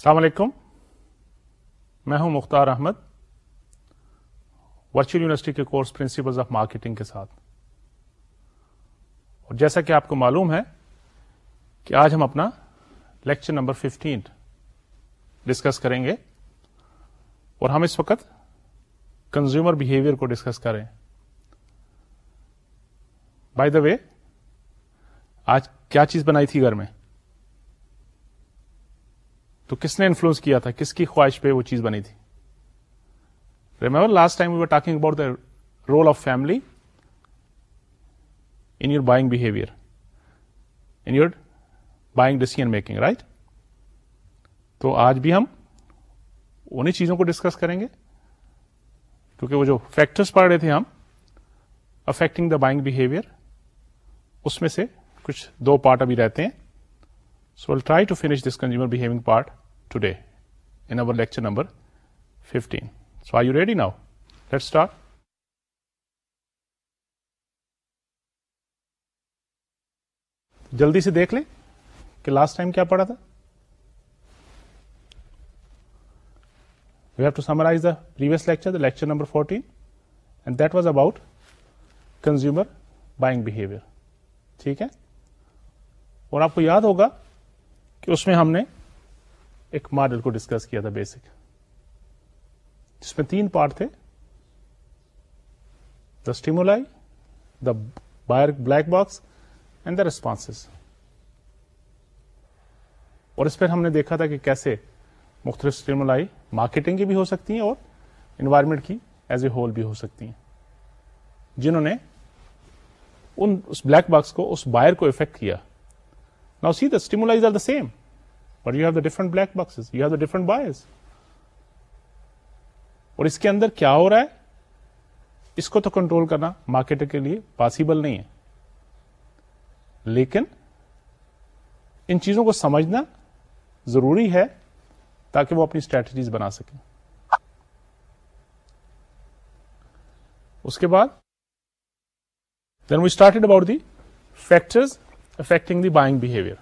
السلام علیکم۔ میں ہوں مختار احمد، ورچوئل یونیورسٹی کے کورس پرنسپل آف مارکیٹنگ کے ساتھ۔ اور جیسا کہ آپ کو معلوم ہے کہ آج ہم اپنا لیکچر نمبر ففٹین ڈسکس کریں گے اور ہم اس وقت کنزیومر بہیویئر کو ڈسکس کریں بائی دا وے آج کیا چیز بنائی تھی گھر میں؟ تو کس نے انفلوئنس کیا تھا؟ کس کی خواہش پہ وہ چیز بنی تھی؟ Remember last time we are talking about the role of family in your buying behaviour in your buying decision making right تو آج بھی ہم انہیں چیزوں کو ڈسکس کریں گے۔ کیونکہ وہ جو فیکٹرس پڑھ رہے تھے ہم افیکٹنگ دا بائنگ بہیویئر اس میں سے کچھ دو پارٹ ابھی رہتے ہیں۔ So will try to finish this consumer behaving part today in our lecture number fifteen so are you ready now let start جلدی سے دیکھ لیں کہ لاسٹ ٹائم کیا پڑا تھا we have to summarise the previous lecture the lecture number fourteen and that was about consumer buying behaviour ٹھیک ہے اور آپ کو یاد ہوگا کہ اس میں ہم نے ایک ماڈل کو ڈسکس کیا تھا بیسک جس میں تین پارٹ تھے۔ The stimuli the buyer black box and the response اور اس پہ ہم نے دیکھا تھا کہ کیسے مختلف اسٹیمولائی مارکیٹنگ کی بھی ہو سکتی ہیں اور انوائرمنٹ کی ایز اے ہول بھی ہو سکتی ہیں۔ جنہوں نے ان اس بلیک باکس کو، اس بائر کو افیکٹ کیا۔ نا see the stimuli are the same but you have the different black box you have the different buyers اور اس کے اندر کیا ہو رہا ہے؟ اس کو تو کنٹرول کرنا مارکیٹر کے لیے پاسبل نہیں ہے. لیکن ان چیزوں کو سمجھنا ضروری ہے تاکہ وہ اپنی اسٹریٹجیز بنا سکیں۔ اس کے بعد then we started about the factors affecting the buying behaviour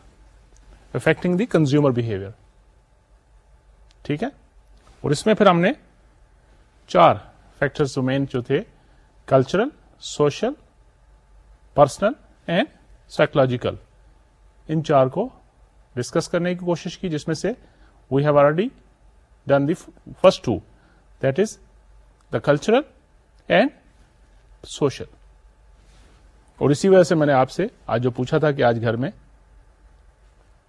affecting the consumer behaviour ٹھیک ہے؟ اور اس میں پھر ہم نے چار فیکٹرز مین جو تھے cultural social personal and psychological ان چار کو ڈسکس کرنے کی کوشش کی، جس میں سے we have already done the first two that is the cultural and social اور اسی وجہ سے میں نے آپ سے آج جو پوچھا تھا کہ آج گھر میں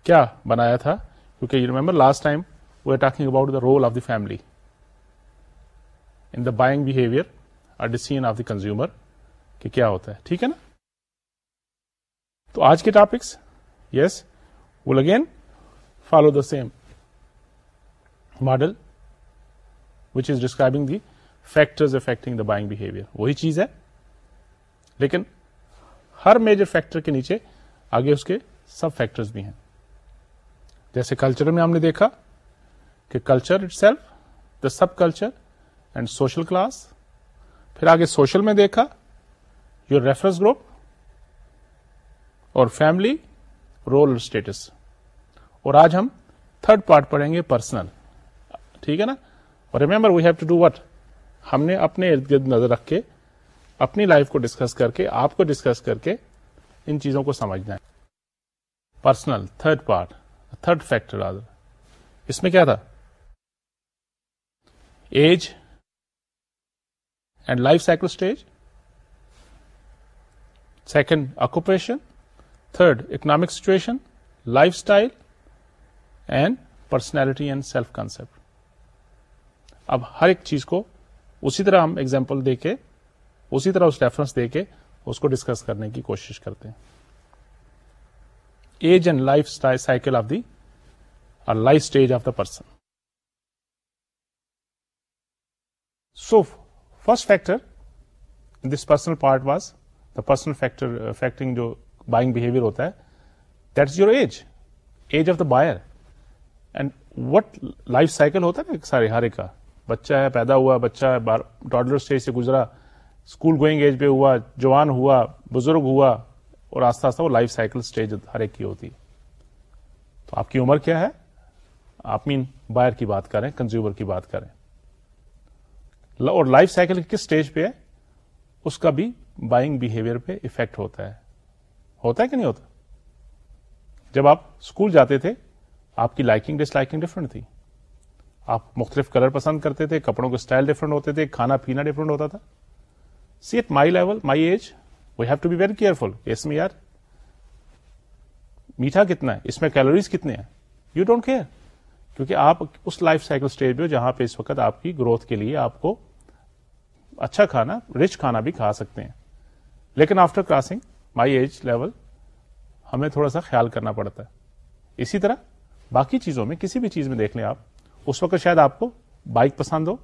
کیا بنایا تھا؟ کیونکہ you remember last time we are talking about the role of the family in the buying behaviour اور ڈیسیژ آف دی کنزیومر کہ کیا ہوتا ہے۔ ٹھیک ہے نا؟ تو آج کے topics yes will again follow the same model which is describing the factors affecting the buying behaviour وہی چیز ہے۔ لیکن ہر میجر فیکٹر کے نیچے آگے اس کے سب فیکٹرز بھی ہیں۔ جیسے کلچر میں ہم نے دیکھا کہ culture itself the subculture and social class پھر آگے سوشل میں دیکھا یور ریفرنس گروپ اور فیملی رول اسٹیٹس اور آج ہم تھرڈ پارٹ پڑھیں گے پرسنل ٹھیک ہے نا؟ اور remember we have to do what ہم نے اپنے ارد گرد نظر رکھ کے اپنی لائف کو ڈسکس کر کے آپ کو ڈسکس کر کے ان چیزوں کو سمجھنا ہے. Personal third part third factor other اس میں کیا تھا؟ Age and life cycle stage second occupation third economic situation lifestyle and personality and self concept اب ہر ایک چیز کو اسی طرح ہم ایگزامپل دے کے، اسی طرح اس ریفرنس دے کے اس کو ڈسکس کرنے کی کوشش کرتے ہیں۔ Age and life cycle of the اور life stage of the person so first factor this personal part was the personal factor factoring جو بائنگ بہیویئر ہوتا ہے that is your age age of the buyer and what life cycle ہوتا ہے سارے ہر ایک کا بچہ ہے پیدا ہوا بچہ ہے ڈاڈلر اسٹیج سے گزرا اسکول گوئنگ ایج پہ ہوا جوان ہوا بزرگ ہوا اور آستہ آستہ وہ لائف سائیکل اسٹیج ہر ایک کی ہوتی تو آپ کی عمر کیا ہے؟ آپ مین بائر کی بات کریں کنزیومر کی بات کریں۔ اور لائف سائیکل کس اسٹیج پہ ہے؟ اس کا بھی بائنگ بہیویئر پہ افیکٹ ہوتا ہے۔ ہوتا ہے کہ نہیں ہوتا؟ جب آپ اسکول جاتے تھے، آپ کی لائکنگ ڈس لائکنگ ڈفرنٹ تھی۔ آپ مختلف کلر پسند کرتے تھے، کپڑوں کے اسٹائل ڈفرنٹ ہوتے تھے، کھانا پینا ڈفرنٹ ہوتا تھا۔ See at my level my age we have to be very careful اس میں یار میٹھا کتنا ہے اس میں کیلوریز کتنے ہیں یو ڈونٹ کیئر کیونکہ آپ اس لائف سائیکل اسٹیج پہ جہاں پہ اس وقت آپ کی گروتھ کے لیے آپ کو اچھا کھانا رچ کھانا بھی کھا سکتے ہیں لیکن after crossing my age level ہمیں تھوڑا سا خیال کرنا پڑتا ہے اسی طرح باقی چیزوں میں کسی بھی چیز میں دیکھ لیں آپ اس وقت شاید آپ کو بائک پسند ہو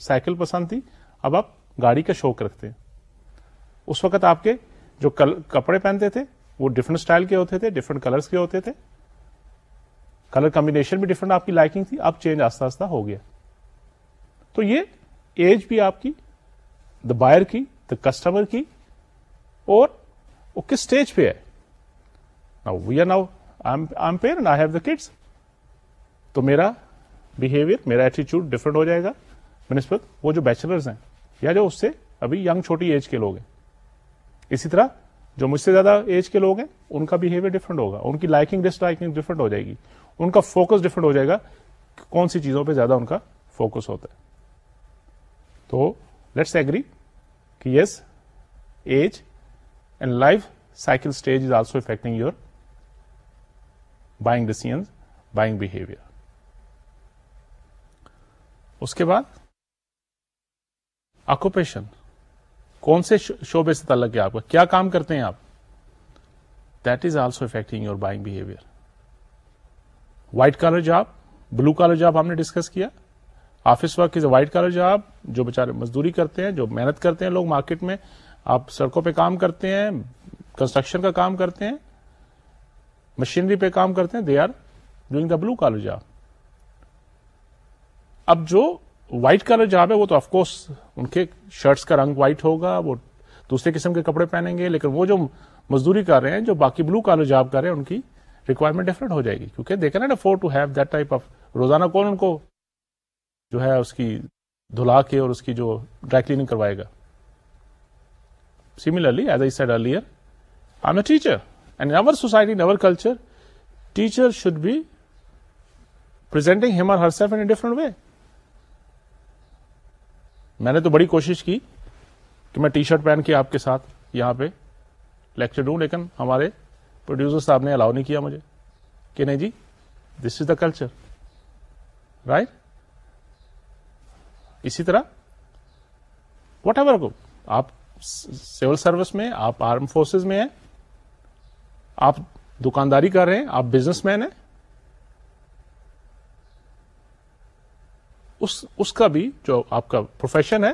سائیکل پسند تھی اب آپ گاڑی کا شوق رکھتے ہیں اس وقت آپ کے جو کپڑے پہنتے تھے، وہ ڈفرنٹ اسٹائل کے ہوتے تھے ڈفرنٹ کلرس کے ہوتے تھے۔ کلر کمبینیشن بھی ڈفرنٹ آپ کی لائکنگ تھی، اب چینج آستہ آستہ ہو گیا۔ تو یہ ایج بھی آپ کی دا بائر کی دا کسٹمر کی، اور وہ کس اسٹیج پہ ہے؟ We are now I pair I have the kids تو میرا بہیویئر میرا ایٹیچیوڈ ڈفرنٹ ہو جائے گا۔ بنسبت وہ جو بیچلرز ہیں، یا جو اس سے ابھی ینگ چھوٹی ایج کے لوگ ہیں۔ اسی طرح جو مجھ سے زیادہ ایج کے لوگ ہیں، ان کا بہیویئر ڈفرنٹ ہوگا، ان کی لائکنگ ڈس لائکنگ ڈفرنٹ ہو جائے گی، ان کا فوکس ڈفرنٹ ہو جائے گا، کون سی چیزوں پہ زیادہ ان کا فوکس ہوتا ہے؟ تو لیٹس ایگری کہ yes age and life cycle stage is also affecting your buying decision buying behaviour اس کے بعد آکوپیشن کون سے شعبے سے تعلق ہے آپ کا؟ کیا کام کرتے ہیں آپ؟ That is also affecting your buying behaviour white collar job blue collar job ہم نے ڈسکس کیا. Office work is a white collar job جو بےچارے مزدوری کرتے ہیں، جو محنت کرتے ہیں لوگ مارکیٹ میں، آپ سڑکوں پہ کام کرتے ہیں کنسٹرکشن کا کام کرتے ہیں مشینری پہ کام کرتے ہیں they are doing the blue collar job اب جو وائٹ کلر جاب ہے وہ تو آف کورس ان کے شرٹس کا رنگ وائٹ ہوگا، وہ دوسرے قسم کے کپڑے پہنیں گے، لیکن وہ جو مزدوری کر رہے ہیں، جو باقی بلو کالر جاب کر رہے ہیں، ان کی ریکوائرمنٹ ڈفرنٹ ہو جائے گی۔ کیونکہ دیکھا نا for to have that type of روزانہ کون ان کو جو ہے اس کی دھلا کے اور اس کی جو ڈرائی کلیننگ کروائے گا۔ Similarly as I said earlier I am a teacher and our society in our culture teacher should be presenting him her self in different way میں نے تو بڑی کوشش کی کہ میں ٹی شرٹ پہن کے آپ کے ساتھ یہاں پہ لیکچر دوں، لیکن ہمارے پروڈیوسر صاحب نے الاؤ نہیں کیا مجھے۔ کہ نہیں جی this is the culture right اسی طرح واٹ ایور کو، آپ سول سروس میں، آپ آرم فورسز میں ہیں، آپ دکانداری کر رہے ہیں، آپ بزنس مین ہیں۔ اس اس کا بھی جو آپ کا پروفیشن ہے،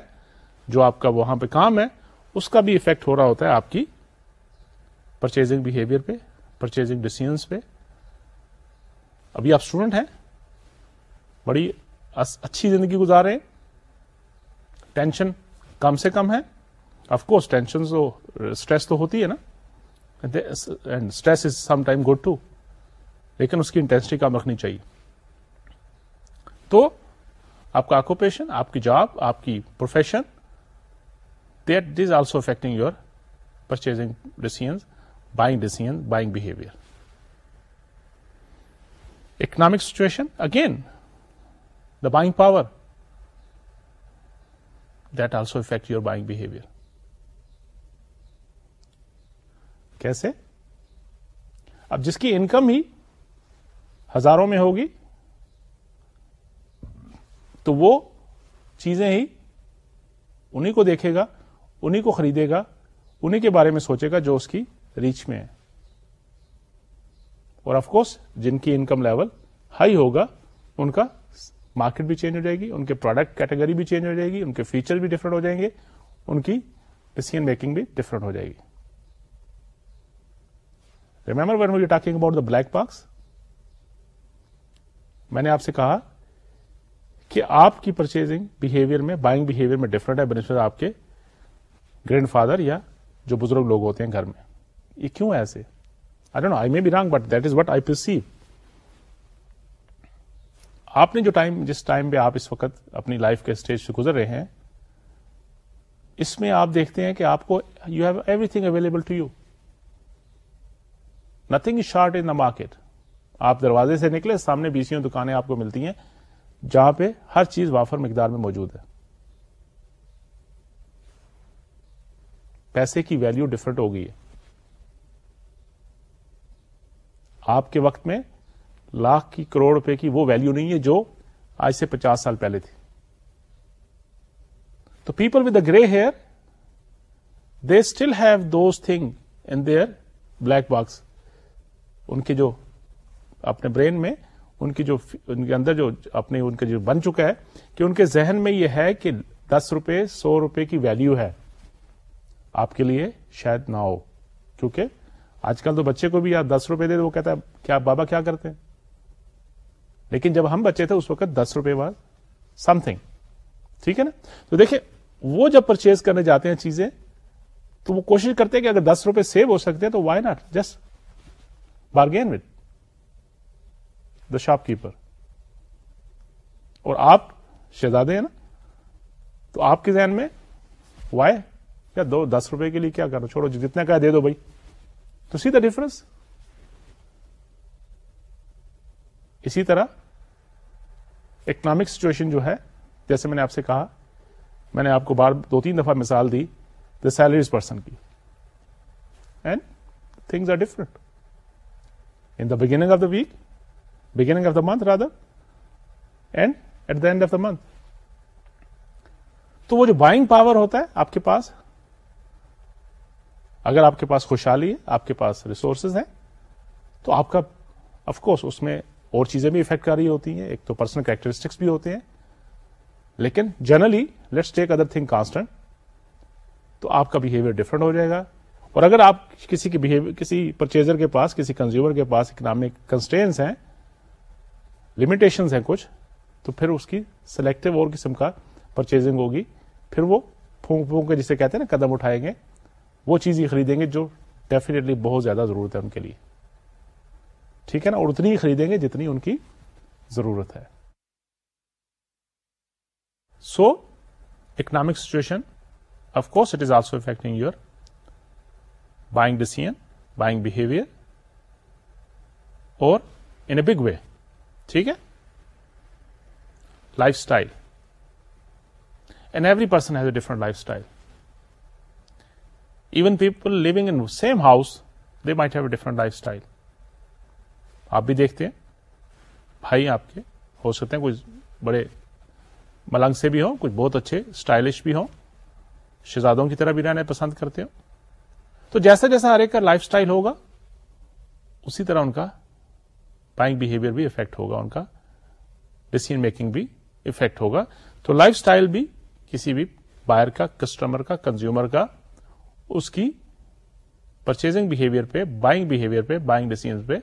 جو آپ کا وہاں پہ کام ہے، اس کا بھی افیکٹ ہو رہا ہوتا ہے آپ کی پرچیزنگ بہیویئر پہ پرچیزنگ ڈیسیزنس پہ. ابھی آپ اسٹوڈنٹ ہیں، بڑی اچھی زندگی گزار رہے ہیں ٹینشن کم سے کم ہے. آف کورس ٹینشن تو اسٹریس تو ہوتی ہے نا. Stress is some time good too لیکن اس کی انٹینسٹی کم رکھنی چاہیے. تو آپ کا آکوپیشن آپ کی جاب آپ کی profession that is also affecting your purchasing decision buying decision buying behaviour economic situation again the buying power that also affect your buying behaviour کیسے؟ اب جس کی انکم ہی ہزاروں میں ہوگی تو وہ چیزیں ہی انہیں کو دیکھے گا، انہیں کو خریدے گا، انہیں کے بارے میں سوچے گا جو اس کی ریچ میں ہے۔ اور آف کورس جن کی انکم لیول ہائی ہوگا، ان کا مارکیٹ بھی چینج ہو جائے گی، ان کے پروڈکٹ کیٹیگری بھی چینج ہو جائے گی، ان کے فیچر بھی ڈفرنٹ ہو جائیں گے، ان کی ڈیسیزن میکنگ بھی ڈفرنٹ ہو جائے گی۔ Remember when you talking about the black parks میں نے آپ سے کہا کہ آپ کی پرچیزنگ بہیویئر میں بائنگ بہیویئر میں ڈفرنٹ ہے بنسبت آپ کے گرینڈ فادر یا جو بزرگ لوگ ہوتے ہیں گھر میں. یہ کیوں ایسے؟ I don't I may be wrong but that is what I perceive آپ نے جو ٹائم جس ٹائم پہ آپ اس وقت اپنی لائف کے اسٹیج سے گزر رہے ہیں، اس میں آپ دیکھتے ہیں کہ آپ کو you have everything available to you nothing is short in the market آپ دروازے سے نکلے، سامنے بیسوں دکانیں آپ کو ملتی ہیں جہاں پہ ہر چیز وافر مقدار میں موجود ہے۔ پیسے کی ویلیو ڈفرنٹ ہو گئی ہے۔ آپ کے وقت میں لاکھ کی کروڑ روپے کی وہ ویلیو نہیں ہے جو آج سے پچاس سال پہلے تھی۔ تو people with the grey hair they still have those thing in their black box ان کے جو اپنے برین میں ان کی جو ان کے اندر جو اپنے ان کا جو بن چکا ہے کہ ان کے ذہن میں یہ ہے کہ دس روپے، سو روپے کی ویلیو ہے۔ آپ کے لیے شاید نہ ہو، کیونکہ آج کل تو بچے کو بھی آپ دس روپے دے وہ کہتا ہے، کیا بابا کیا کرتے ہیں؟ لیکن جب ہم بچے تھے، اس وقت دس روپے بعد سم تھنگ ٹھیک ہے نا؟ تو دیکھیں، وہ جب پرچیز کرنے جاتے ہیں چیزیں، تو وہ کوشش کرتے ہیں کہ اگر دس روپے سیو ہو سکتے ہیں تو why not just bargain with the shopkeeper اور آپ شہزادے ہیں نا؟ تو آپ کے ذہن میں وائی کیا دو دس روپے کے لیے کیا کرنا؟ چھوڑو جتنا کا دے دو بھائی۔ تو سی دا ڈفرنس اسی طرح اکنامک سچویشن جو ہے، جیسے میں نے آپ سے کہا، میں نے آپ کو بار دو تین دفعہ مثال دی دا سیلریز پرسن کی۔ And things are different in the beginning of the week beginning of the month rather and at the end of the month تو وہ جو بائنگ پاور ہوتا ہے آپ کے پاس، اگر آپ کے پاس خوشحالی ہے، آپ کے پاس ریسورسز ہیں، تو آپ کا اف کورس اس میں اور چیزیں بھی افیکٹ کر رہی ہوتی ہیں. ایک تو پرسنل کریکٹرسٹکس بھی ہوتے ہیں. لیکن generally let's take other thing constant تو آپ کا بہیویئر ڈفرنٹ ہو جائے گا. اور اگر آپ کسی کے بہیویئر کسی پرچیزر کے پاس، کسی کنزیومر کے پاس اکنامک کنسٹینس ہیں لمیٹیشن ہیں کچھ، تو پھر اس کی سلیکٹو اور قسم کا پرچیزنگ ہوگی۔ پھر وہ پھونک پھونک کے جسے کہتے ہیں نا قدم اٹھائیں گے، وہ چیز ہی خریدیں گے جو ڈیفینیٹلی بہت زیادہ ضرورت ہے ان کے لیے۔ ٹھیک ہے نا؟ اور اتنی ہی خریدیں گے جتنی ان کی ضرورت ہے۔ So economic situation of course it is also affecting your buying decision buying behaviour اور ان اے بگ وے ٹھیک ہے؟ Lifestyle and every person has a different lifestyle even people living in same house they might have a different lifestyle آپ بھی دیکھتے ہیں، بھائی آپ کے، ہو سکتے ہیں کچھ بڑے ملنگ سے بھی ہوں کچھ بہت اچھے اسٹائلش بھی ہوں، شہزادوں کی طرح بھی رہنے پسند کرتے ہو تو جیسا جیسا ہر ایک کا لائف اسٹائل ہوگا، اسی طرح ان کا بائنگ بہیویئر بھی افیکٹ ہوگا ان کا ڈسیزن میکنگ بھی افیکٹ ہوگا. تو لائف اسٹائل بھی کسی بھی بائر کا کسٹمر کا کنزیومر کا، اس کی پرچیزنگ بہیویئر پہ بائنگ بہیویئر پہ بائنگ ڈیسیزن پہ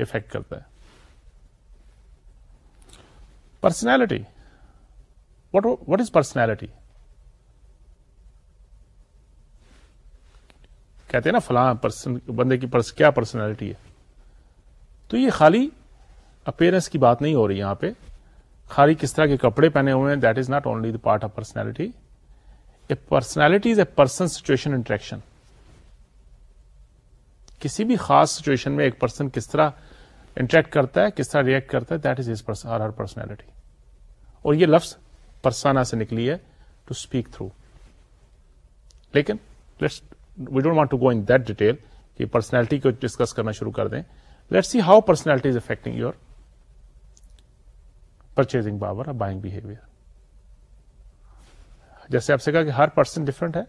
افیکٹ کرتا ہے. Personality what what is personality کہتے ہیں نا فلاں پرسن بندے کی پرس کیا پرسنالٹی ہے؟ تو یہ خالی اپیرنس کی بات نہیں ہو رہی یہاں پہ۔ خالی کس طرح کے کپڑے پہنے ہوئے ہیں that is not only the part of personality a personality is a person situation interaction کسی بھی خاص سچویشن میں ایک پرسن کس طرح انٹریکٹ کرتا ہے، کس طرح ریئیکٹ کرتا ہے that is his her personality اور یہ لفظ پرسانا سے نکلی ہے ٹو اسپیک تھرو لیکن we don't want to go in that detail کہ پرسنالٹی کو ڈسکس کرنا شروع کر دیں۔ Let see how personality is affecting your purchasing power buying behaviour جیسے آپ سے کہا کہ ہر پرسن ڈفرنٹ ہے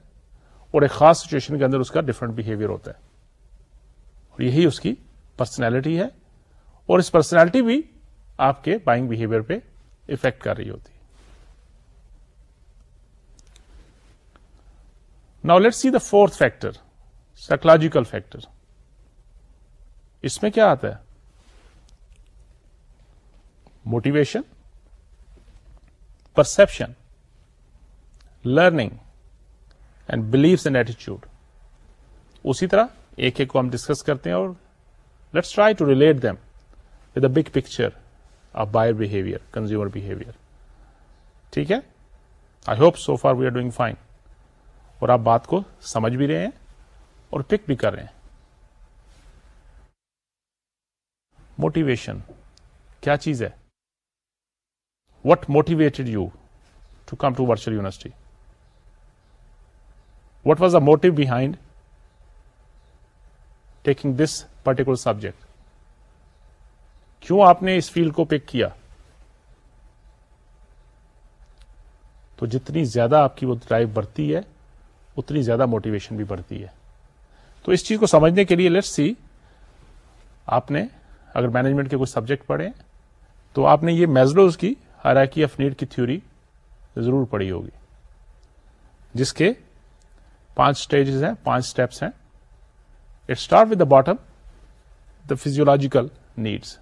اور ایک خاص سچویشن کے اندر اس کا ڈفرنٹ بہیویئر ہوتا ہے۔ اور یہی اس کی پرسنالٹی ہے اور اس پرسنالٹی بھی آپ کے بائنگ بہیویئر پہ افیکٹ کر رہی ہوتی۔ Now let see the fourth factor psychological factor اس میں کیا آتا ہے؟ Motivation perception learning and beliefs and ایٹیچیوڈ اسی طرح ایک ایک کو ہم ڈسکس کرتے ہیں اور let's try to relate them with a big picture of buyer behaviour consumer behaviour ٹھیک ہے؟ I hope so far we are doing fine اور آپ بات کو سمجھ بھی رہے ہیں اور پک بھی کر رہے ہیں۔ موٹیویشن کیا چیز ہے what motivated you to come to virtual university what was the motto behind taking this particular subject کیوں آپ نے اس فیلڈ کو پک کیا تو جتنی زیادہ آپ کی وہ ڈرائیو بڑھتی ہے اتنی زیادہ موٹیویشن بھی بڑھتی ہے تو اس چیز کو سمجھنے کے لیے لیٹ سی آپ نے اگر مینجمنٹ کے کچھ سبجیکٹ پڑھے تو آپ نے یہ میزلوز کی ہراکی آف نیڈ کی تھیوری ضرور پڑھی ہوگی۔ جس کے پانچ اسٹیجز ہیں، پانچ اسٹیپس ہیں۔ It start with the bottom the physiological needs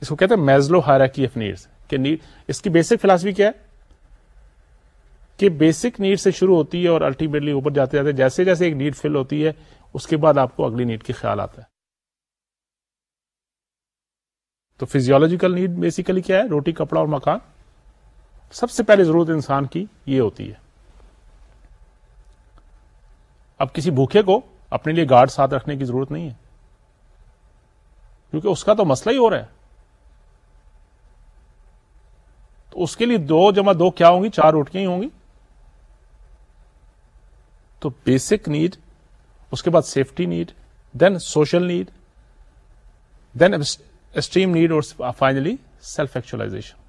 اس کو کہتے ہیں میزلو ہیراکی آف نیڈس کہ نیڈ اس کی بیسک فلاسفی کیا ہے؟ کہ بیسک نیڈ سے شروع ہوتی ہے اور الٹیمیٹلی اوپر جاتے جاتے جیسے جیسے ایک نیڈ فل ہوتی ہے، اس کے بعد آپ کو اگلی نیڈ کی خیال آتا ہے۔ تو فزیولوجیکل نیڈ بیسیکلی کیا ہے؟ روٹی، کپڑا اور مکان۔ سب سے پہلے ضرورت انسان کی یہ ہوتی ہے۔ اب کسی بھوکے کو اپنے لیے گارڈ ساتھ رکھنے کی ضرورت نہیں ہے۔ کیونکہ اس کا تو مسئلہ ہی ہو رہا ہے۔ تو اس کے لیے دو جمع دو کیا ہوں گی؟ چار روٹیاں ہی ہوں گی۔ تو بیسک نیڈ اس کے بعد safety need then social need then esteem need اور فائنلی سیلف ایکچولاشن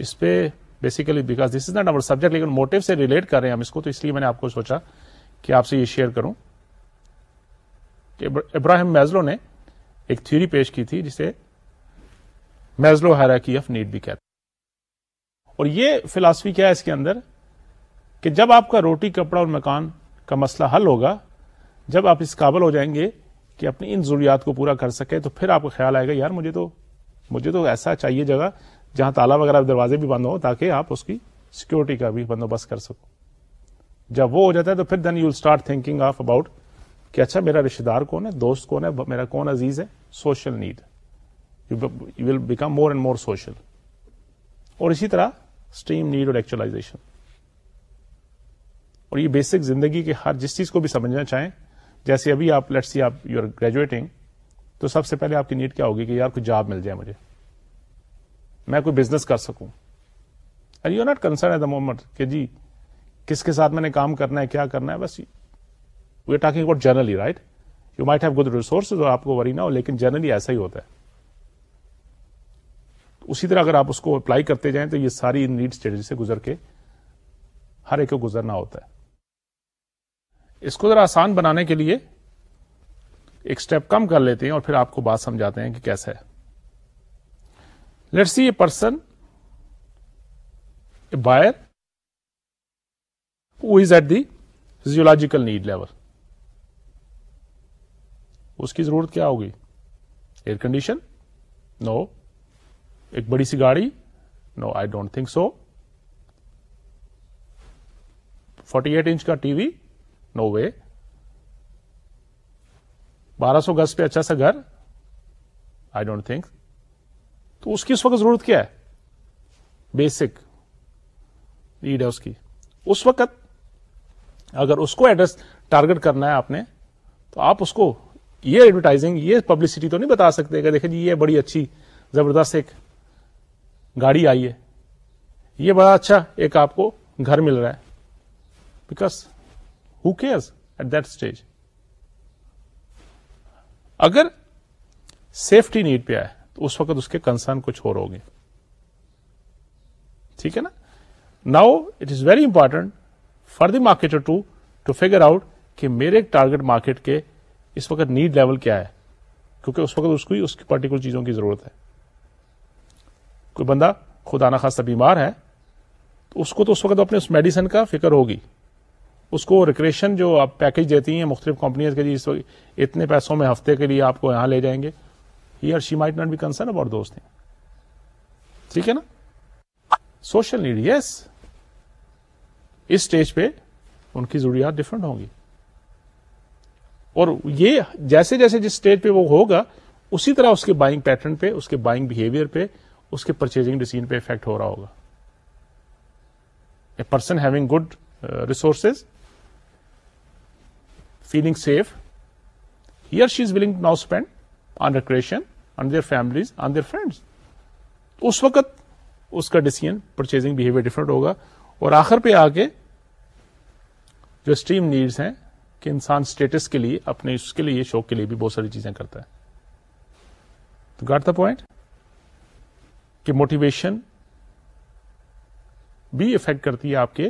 اس پہ basically because this is not our subject لیکن موٹو سے ریلیٹ کر رہے ہیں ہم اس کو، تو اس لیے میں نے آپ کو سوچا کہ آپ سے یہ شیئر کروں کہ ابراہیم میزلو نے ایک تھیوری پیش کی تھی جسے میزلو ہیراکی آف نیڈ بھی کہتے اور یہ فلاسفی کیا ہے اس کے اندر؟ کہ جب آپ کا روٹی، کپڑا اور مکان کا مسئلہ حل ہوگا، جب آپ اس قابل ہو جائیں گے کہ اپنی ان ضروریات کو پورا کر سکے تو پھر آپ کو خیال آئے گا، یار مجھے تو مجھے تو ایسا چاہیے جگہ جہاں تالا وغیرہ دروازے بھی بند ہو تاکہ آپ اس کی سیکورٹی کا بھی بندوبست کر سکو۔ جب وہ ہو جاتا ہے تو پھر then you start thinking of about کہ اچھا میرا رشتے دار کون ہے؟ دوست کون ہے؟ میرا کون عزیز ہے؟ Social need you will become more and more social اور اسی طرح اسٹریم نیڈ اور ایکچولاشن اور یہ بیسک زندگی کے ہر، جس چیز کو بھی سمجھنا چاہیں جیسے ابھی آپ لیٹ سی آپ یو آر گریجویٹنگ تو سب سے پہلے آپ کی نیڈ کیا ہوگی کہ یار کوئی جاب مل جائے مجھے. میں کوئی بزنس کر سکوں. You not concern at the moment کہ جی کس کے ساتھ میں نے کام کرنا ہے، کیا کرنا ہے، بس we are talking about generally right you might have good resources اور آپ کو وری نہ ہو، لیکن جنرلی ایسا ہی ہوتا ہے. اسی طرح اگر آپ اس کو اپلائی کرتے جائیں تو یہ ساری نیڈ اسٹیج سے گزر کے ہر ایک کو گزرنا ہوتا ہے. اس کو ذرا آسان بنانے کے لیے ایک اسٹیپ کم کر لیتے ہیں اور پھر آپ کو بات سمجھاتے ہیں کہ کیسا ہے۔ Let see a person a buyer who is at the physiological need level اس کی ضرورت کیا ہوگی ایئر کنڈیشن نو ایک بڑی سی گاڑی no I don't think so forty eight inch کا ٹی وی نو وے بارہ سو گز پہ اچھا سا گھر؟ آئی ڈونٹ تھنک تو اس کی اس وقت ضرورت کیا ہے؟ بیسک نیڈ ہے اس کی. اس وقت اگر اس کو ایڈریس ٹارگٹ کرنا ہے آپ نے، تو آپ اس کو یہ ایڈورٹائزنگ یہ پبلسٹی تو نہیں بتا سکتے کہ دیکھیں جی یہ بڑی اچھی زبردست ایک گاڑی آئی ہے۔ یہ بڑا اچھا ایک آپ کو گھر مل رہا ہے۔ Because who cares at that stage اگر سیفٹی نیڈ پہ آئے، تو اس وقت اس کے کنسرن کچھ اور ہوگے ٹھیک ہے نا؟ Now it is very important for the marketer to to figure out کہ میرے ٹارگیٹ مارکیٹ کے اس وقت نیڈ لیول کیا ہے۔ کیونکہ اس وقت اس کو اس کی پرٹیکولر چیزوں کی ضرورت ہے۔ کوئی بندہ خدا نخواستہ بیمار ہے، تو اس کو تو اس وقت اپنے اس میڈیسن کا فکر ہوگی۔ اس کو ریکریشن جو آپ پیکج دیتی ہیں مختلف کمپنیز کے لیے اتنے پیسوں میں ہفتے کے لیے آپ کو یہاں لے جائیں گے۔ ہی اور she might not be concern about دوست ٹھیک ہے نا؟ سوشل نیڈ یس اس اسٹیج پہ ان کی ضروریات ڈفرنٹ ہوں گی۔ اور یہ جیسے جیسے جس اسٹیج پہ وہ ہوگا، اسی طرح اس کے بائنگ پیٹرن پہ، اس کے بائنگ بہیویئر پہ، اس کے پرچیزنگ ڈیسیزن پہ افیکٹ ہو رہا ہوگا۔ A person having good resources feeling safe here she is willing now spend on recreation on their families on their friends اس وقت اس کا ڈیسیزن پرچیزنگ بہیویئر ڈفرنٹ ہوگا اور آخر پہ آ کے جو اسٹریم نیڈس ہیں کہ انسان اسٹیٹس کے لیے، اپنے اس کے لیے، شوق کے لیے بھی بہت ساری چیزیں کرتا ہے۔ تو گاٹ دا پوائنٹ کہ موٹیویشن بھی افیکٹ کرتی ہے آپ کے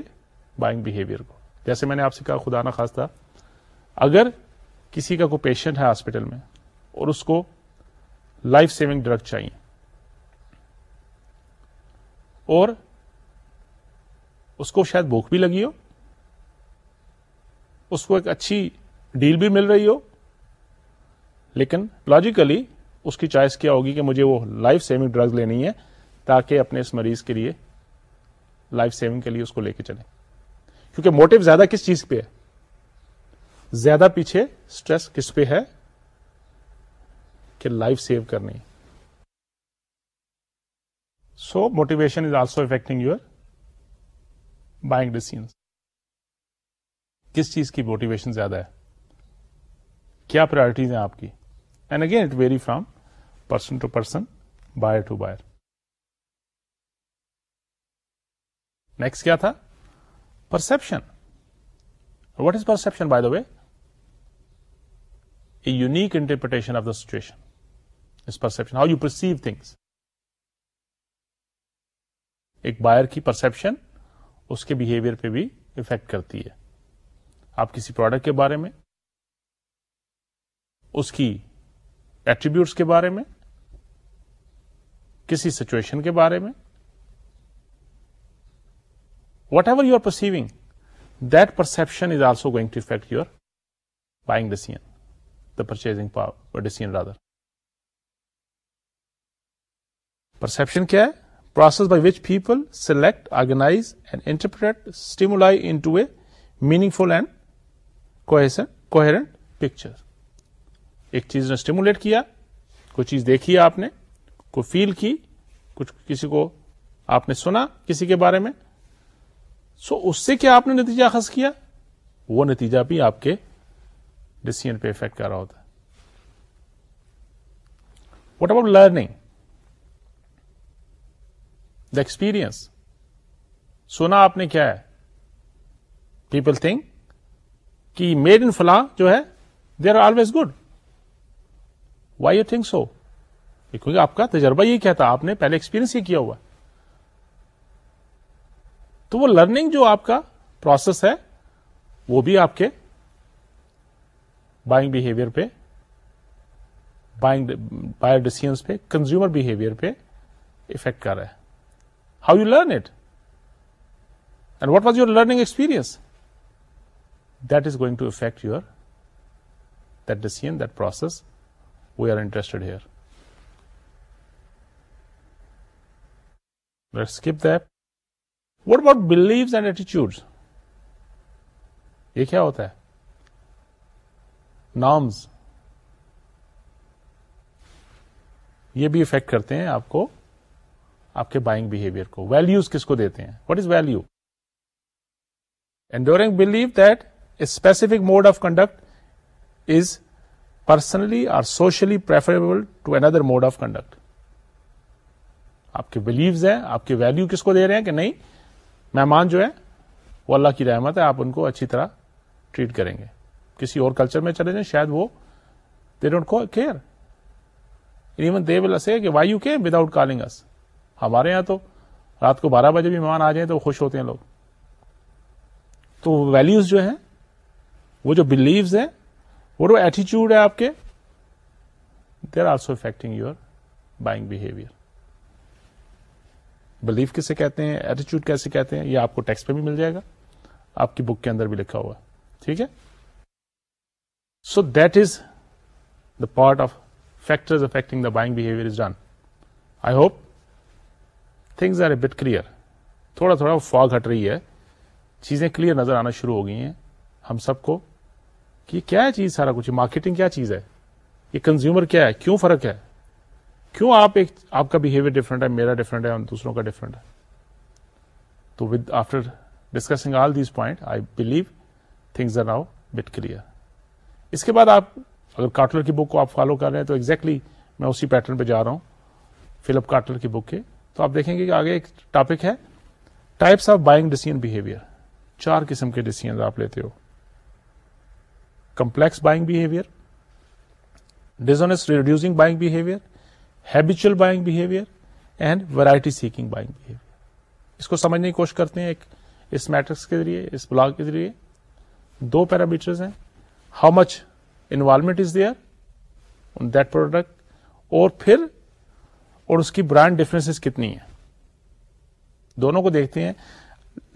بائنگ بہیویئر کو۔ جیسے میں نے آپ سے کہا، خدا نہ خاص اگر کسی کا کوئی پیشنٹ ہے ہاسپٹل میں اور اس کو لائف سیونگ ڈرگ چاہیے اور اس کو شاید بھوک بھی لگی ہو، اس کو ایک اچھی ڈیل بھی مل رہی ہو، لیکن لاجیکلی اس کی چوائس کیا ہوگی کہ مجھے وہ لائف سیونگ ڈرگ لینی ہے تاکہ اپنے اس مریض کے لیے لائف سیونگ کے لیے اس کو لے کے چلیں۔ کیونکہ موٹو زیادہ کس چیز پہ ہے؟ زیادہ پیچھے اسٹریس کس پہ ہے کہ لائف سیو کرنی so motivation is also affecting your buying decisions کس چیز کی موٹیویشن زیادہ ہے؟ کیا پرائرٹیز ہیں آپ کی؟ And again it very from person to person buyer to buyer next کیا تھا perception what is perception by the way a unique interpretation of the situation is perception how you perceive things ایک buyer کی perception اس کے behaviour پہ بھی affect کرتی ہے۔ آپ کسی پروڈکٹ کے بارے میں، اس کی ایٹریبیوٹس کے بارے میں، کسی سچویشن کے بارے میں whatever you are perceiving that perception is also going to affect your buying decision the purchasing power decision rather perception کیا ہے process by which people select organise and interpret stimuli into a meaningful and coherent picture ایک چیز نے stimulate کیا، کوئی چیز دیکھی آپ نے، کوئی فیل کی، کچھ کسی کو آپ نے سنا کسی کے بارے میں۔ سو اس سے کیا آپ نے نتیجہ خاص کیا؟ وہ نتیجہ بھی آپ کے ڈسیزن پہ افیکٹ کر رہا ہوتا ہے۔ What about learning the experience سنا آپ نے کیا ہے؟ پیپل تھنک کہ میڈ ان فلاں جو ہے they are always good why you think so کیونکہ آپ کا تجربہ یہ کیا تھا آپ نے پہلے ایکسپیرینس ہی کیا ہوا۔ تو وہ لرننگ جو آپ کا پروسیس ہے، وہ بھی آپ کے بائنگ بہیویئر پہ بائنگ بائر ڈیسیزنس پہ کنزیومر بہیویئر پہ افیکٹ کر رہا ہے how you learn it and what was your learning experience that is going to affect your that decision that process we are interested here let skip that what about beliefs and ایٹیچیوڈ یہ کیا ہوتا ہے norms. یہ بھی affect کرتے ہیں آپ کو، آپ کے بائنگ بہیویئر کو۔ ویلوز کس کو دیتے ہیں؟ What is value enduring belief that a specific mode of conduct is personally اور socially preferable to another mode of conduct آپ کے بلیوز ہیں آپ کے ویلو کس کو دے رہے ہیں کہ نہیں؟ مہمان جو ہے وہ اللہ کی رحمت ہے، آپ ان کو اچھی طرح ٹریٹ کریں گے۔ کسی اور کلچر میں چلے جائیں، شاید وہ they don't care even they will کہ وائی یو کے وداؤٹ کالنگ اس ہمارے یہاں تو رات کو بارہ بجے بھی مہمان آ جائیں تو خوش ہوتے ہیں لوگ۔ تو ویلوز جو ہیں، وہ جو بلیوز ہیں، وہ جو ایٹیچیوڈ ہے آپ کے they are also affecting your buying behaviour belief کسے کہتے ہیں؟ ایٹیچیوڈ کیسے کہتے ہیں؟ یہ آپ کو ٹیکسٹ پہ بھی مل جائے گا۔ آپ کی بک کے اندر بھی لکھا ہوا ٹھیک ہے؟ So that is the part of factor affecting the buying behaviour is done I hope things are a bit clear تھوڑا تھوڑا فاگ ہٹ رہی ہے چیزیں کلیئر نظر آنا شروع ہو گئی ہیں ہم سب کو کہ کیا ہے چیز سارا کچھ مارکیٹنگ کیا چیز ہے یہ کنزیومر کیا ہے کیوں فرق ہے کیوں آپ ایک آپ کا بہیویئر ڈفرنٹ ہے میرا ڈفرنٹ ہے اور دوسروں کا ڈفرنٹ ہے تو with after discussing all these point I believe things are now bit clear اس کے بعد آپ اگر کارٹلر کی بک کو آپ فالو کر رہے ہیں تو ایگزیکٹلی میں اسی پیٹرن پہ جا رہا ہوں فلپ کارٹلر کی بک کے۔ تو آپ دیکھیں گے کہ آگے ایک ٹاپک ہے types of buying decision behaviour چار قسم کے ڈیسیزن آپ لیتے ہو۔ Complex buying behaviour dissonance reducing buying behaviour habitual buying behaviour and variety seeking buying behaviour اس کو سمجھنے کی کوشش کرتے ہیں ایک اس میٹرکس کے ذریعے، اس بلاگ کے ذریعے۔ دو پیرامیٹرز ہیں۔ How much involvement is there that product اور پھر اور اس کی برانڈ ڈفرینس کتنی ہے دونوں کو دیکھتے ہیں۔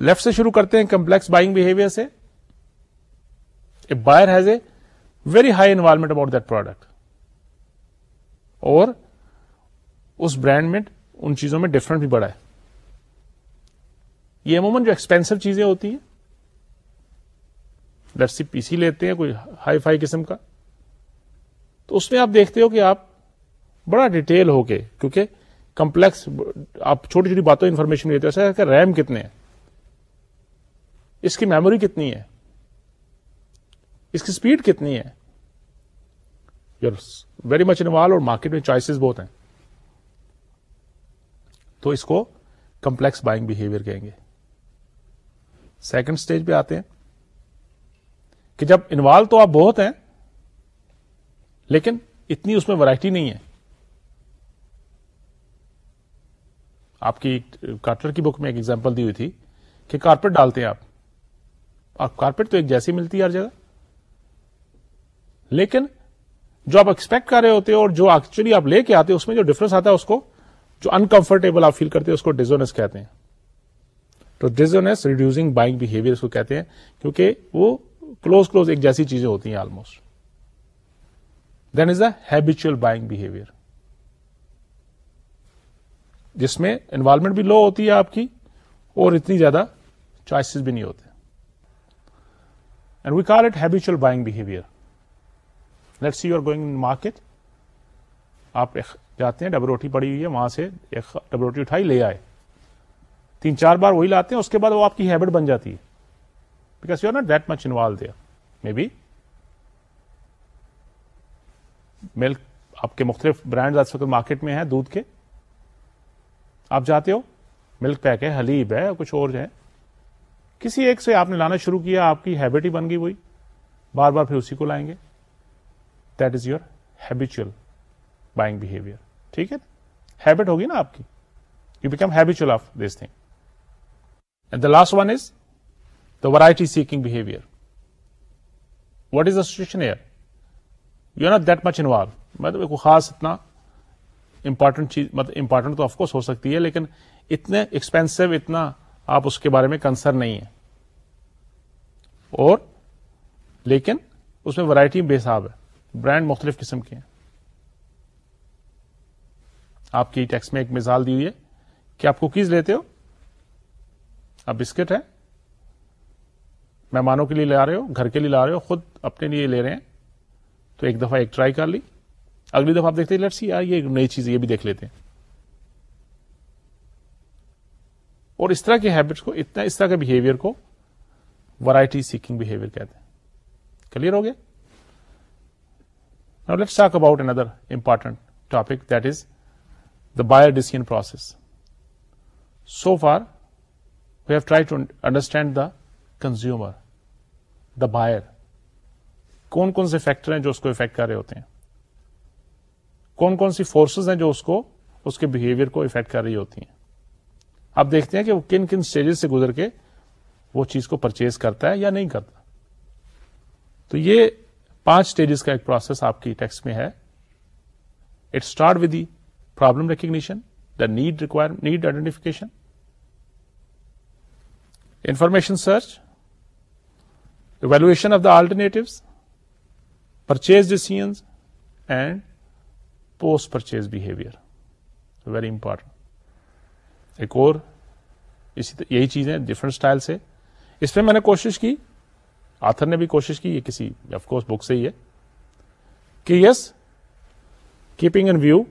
لیفٹ سے شروع کرتے ہیں کمپلیکس بائنگ بہیویئر سے۔ A buyer has a very high involvement about that product اور اس برانڈ میں ان چیزوں میں ڈفرنٹ بھی بڑا ہے۔ یہ عموماً جو ایکسپینسو چیزیں ہوتی ہیں سی پی سی لیتے ہیں کوئی ہائی فائی قسم کا؟ تو اس میں آپ دیکھتے ہو کہ آپ بڑا ڈیٹیل ہو کے، کیونکہ کمپلیکس، آپ چھوٹی چھوٹی باتوں، انفارمیشن لیتے ہو کہ ریم کتنے ہیں؟ اس کی میموری کتنی ہے؟ اس کی اسپیڈ کتنی ہے؟ یور ویری مچ انوالو اور مارکیٹ میں چوائسیز بہت ہیں۔ تو اس کو کمپلیکس بائنگ بہیویئر کہیں گے۔ سیکنڈ اسٹیج پہ آتے ہیں۔ کہ جب انوالو تو آپ بہت ہیں، لیکن اتنی اس میں ورائٹی نہیں ہے۔ آپ کی کارٹر کی بک میں ایک ایگزامپل دی ہوئی تھی کہ کارپیٹ ڈالتے ہیں آپ۔ کارپیٹ تو ایک جیسی ملتی ہے ہر جگہ۔ لیکن جو آپ ایکسپیکٹ کر رہے ہوتے اور جو ایکچولی آپ لے کے آتے اس میں جو ڈفرنس آتا ہے، اس کو جو انکمفرٹیبل آپ فیل کرتے ہیں، اس کو ڈیزونس کہتے ہیں۔ تو ڈیزونس ریڈیوسنگ بائنگ بہیویئر اس کو کہتے ہیں، کیونکہ وہ کلوز کلوز ایک جیسی چیزیں ہوتی ہیں almost then is a habitual buying behaviour جس میں انوالومنٹ بھی لو ہوتی ہے آپ کی اور اتنی زیادہ چوائسیز بھی نہیں ہوتے. And we call it habitual buying behaviour let see you are going market آپ جاتے ہیں ڈبل روٹی پڑی ہوئی ہے، وہاں سے ایک ڈبل روٹی اٹھائی لے آئے. تین چار بار وہی لاتے ہیں، اس کے بعد وہ آپ کی ہیبٹ بن جاتی ہے. Because you are not that much involve there may be ملک آپ کے مختلف برانڈ وقت مارکیٹ میں ہیں دودھ کے. آپ جاتے ہو؟ ملک پیک ہے حلیب ہے، کچھ اور ہے کسی ایک سے آپ نے لانا شروع کیا، آپ کی ہیبٹ ہی بن گئی وہی. بار بار پھر اسی کو لائیں گے. That is your habitual buying behaviour ٹھیک ہے؟ ہیبٹ ہوگی نا آپ کی. You become habitual of this thing and the last one is the variety seeking behaviour what is the situation are you not that much involve مطلب کوئی خاص اتنا امپورٹنٹ چیز مطلب امپورٹنٹ تو آف کورس ہو سکتی ہے، لیکن اتنے ایکسپینسو اتنا آپ اس کے بارے میں کنسرن نہیں ہے اور لیکن اس میں ورائٹی بے حساب ہے۔ برانڈ مختلف قسم کے ہیں۔ آپ کی ٹیکس میں ایک مثال دی ہوئی ہے کہ آپ کوکیز لیتے ہو، آپ بسکٹ ہے مہمانوں کے لیے لا رہے ہو، گھر کے لیے لا رہے ہو، خود اپنے لیے لے رہے ہیں، تو ایک دفعہ ایک ٹرائی کر لی۔ اگلی دفعہ آپ دیکھتے سی یار، یہ نئی چیز یہ بھی دیکھ لیتے ہیں۔ اور اس طرح کے ہیبٹس کو، اتنا اس طرح کے بہیویئر کو ورائٹی سیکنگ بہیویئر کہتے ہیں۔ کلیئر ہو گیا؟ Let's talk about another important topic that is the buyer decision process so far we have try to understand the consumer the buyer کون کون سے فیکٹر ہیں جو اس کو افیکٹ کر رہے ہوتے ہیں؟ کون کون سی فورسز ہیں جو اس کو اس کے بہیویئر کو افیکٹ کر رہی ہوتی ہیں؟ آپ دیکھتے ہیں کہ وہ کن کن اسٹیجز سے گزر کے وہ چیز کو پرچیز کرتا ہے یا نہیں کرتا۔ تو یہ پانچ اسٹیجز کا ایک پروسیس آپ کی ٹیکسٹ میں ہے۔ It start with the problem recognition the need require need identification information search evaluation of the alternatives purchase decisions and post purchase behaviour very important ایک اور اسی یہی چیزیں ڈفرنٹ اسٹائل سے۔ اس میں میں نے کوشش کی، آتھر نے بھی کوشش کی، یہ کسی آف کورس بک سے ہی ہے۔ کہ yes keeping in view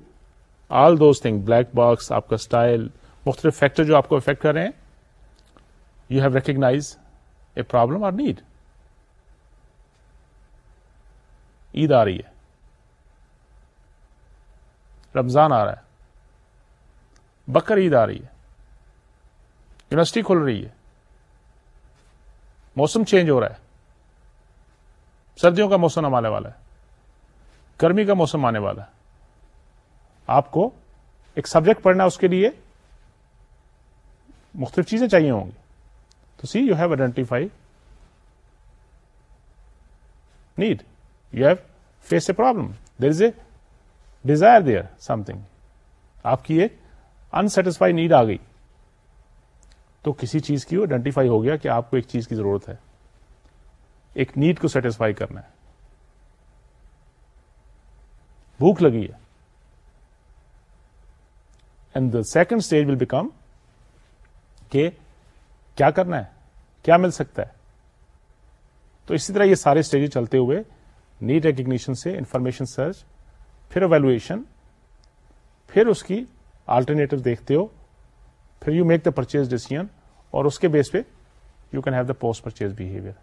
all those thing black box آپ کا اسٹائل مختلف فیکٹر جو آپ کو افیکٹ کر رہے ہیں you have recognise a problem or need Eid آ رہی ہے۔ رمضان آ رہا ہے۔ بکر عید آ رہی ہے۔ یونیورسٹی کھل رہی ہے۔ موسم چینج ہو رہا ہے۔ سردیوں کا موسم آنے والا ہے۔ گرمی کا موسم آنے والا ہے۔ آپ کو ایک سبجیکٹ پڑھنا اس کے لیے مختلف چیزیں چاہیے ہوں گی۔ تو see you have identify need you have face a problem there is a desire there something آپ کی ایک انسٹسفائی نیڈ آ گئی تو کسی چیز کی آئیڈینٹیفائی ہو گیا کہ آپ کو ایک چیز کی ضرورت ہے۔ ایک نیڈ کو سیٹسفائی کرنا ہے۔ بھوک لگی ہے۔ And the second stage will become کہ کیا کرنا ہے؟ کیا مل سکتا ہے؟ تو اسی طرح یہ سارے اسٹیج چلتے ہوئے نیڈ ریکگنیشن سے انفارمیشن سرچ پھر اویلویشن پھر اس کی آلٹرنیٹو دیکھتے ہو، پھر you make the purchase decision اور اس کے بیس پہ you can have the post purchase behaviour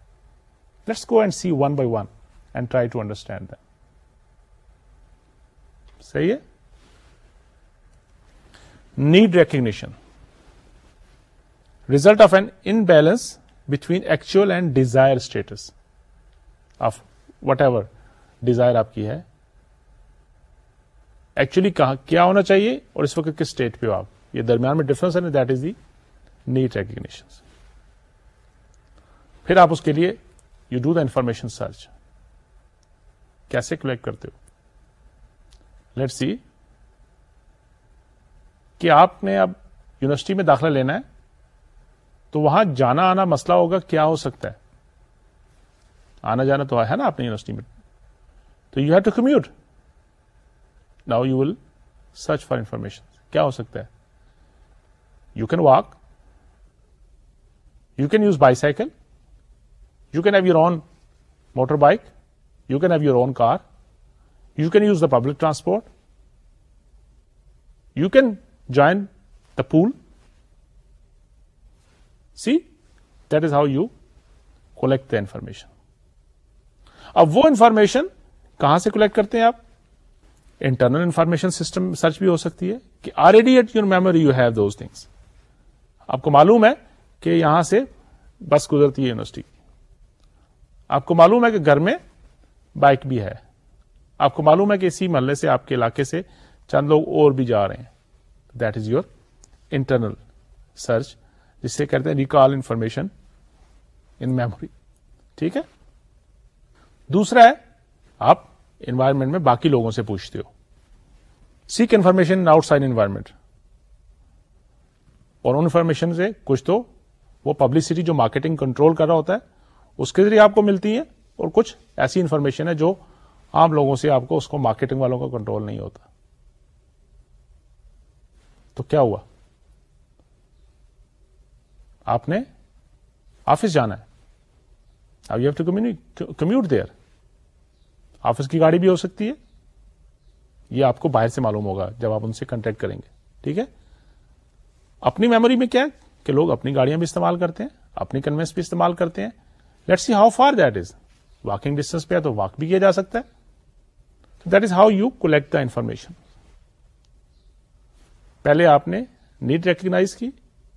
let's go and see one by one and try to understand the صحیح ہے؟ Need recognition result of an imbalance between actual and desire status of whatever desire آپ کی ہے۔ Actually کیا ہونا چاہیے اور اس وقت کس اسٹیٹ پہ ہو آپ؟ یہ درمیان میں ڈفرنس ہے that is the need recognition پھر آپ اس کے لیے you do the information search کیسے کلیکٹ کرتے ہو؟ لیٹ سی کہ آپ نے اب یونیورسٹی میں داخلہ لینا ہے، تو وہاں جانا آنا مسئلہ ہوگا، کیا ہو سکتا ہے؟ آنا جانا تو ہے نا آپ نے یونیورسٹی میں۔ تو you have to commute now you will search for information کیا ہو سکتا ہے؟ You can walk you can use bicycle you can have your own motor bike you can have your own car you can use the public transport you can join the pool see that is how you collect the information اب وہ information کہاں سے collect کرتے ہیں آپ؟ Internal information system search بھی ہو سکتی ہے کہ already at your memory you have those things آپ کو معلوم ہے کہ یہاں سے بس گزرتی ہے یونیورسٹی. آپ کو معلوم ہے کہ گھر میں بائک بھی ہے. آپ کو معلوم ہے کہ اسی محلے سے آپ کے علاقے سے چند لوگ اور بھی جا رہے ہیں. That is your internal search جس سے کہتے ہیں ریکال انفارمیشن ان میموری ٹھیک ہے؟ دوسرا ہے، آپ انوائرمنٹ میں باقی لوگوں سے پوچھتے ہو۔ Seek information outside environment اور ان انفارمیشن سے کچھ تو وہ پبلسٹی جو مارکیٹنگ کنٹرول کر رہا ہوتا ہے، اس کے ذریعے آپ کو ملتی ہیں اور کچھ ایسی انفارمیشن ہے جو عام لوگوں سے آپ کو اس کو مارکیٹنگ والوں کا کنٹرول نہیں ہوتا۔ تو کیا ہوا؟ آپ نے آفس جانا ہے۔ اب you have to commute there office کی گاڑی بھی ہو سکتی ہے؟ یہ آپ کو باہر سے معلوم ہوگا جب آپ ان سے کنٹیکٹ کریں گے، ٹھیک ہے؟ اپنی میموری میں کیا ہے کہ لوگ اپنی گاڑیاں بھی استعمال کرتے ہیں، اپنی کنوینس بھی استعمال کرتے ہیں۔ Let see how far that is walking distance پہ ہے تو واک بھی کیا جا سکتا ہے۔ That is how you collect the information پہلے آپ نے نیڈ ریکگناز کی،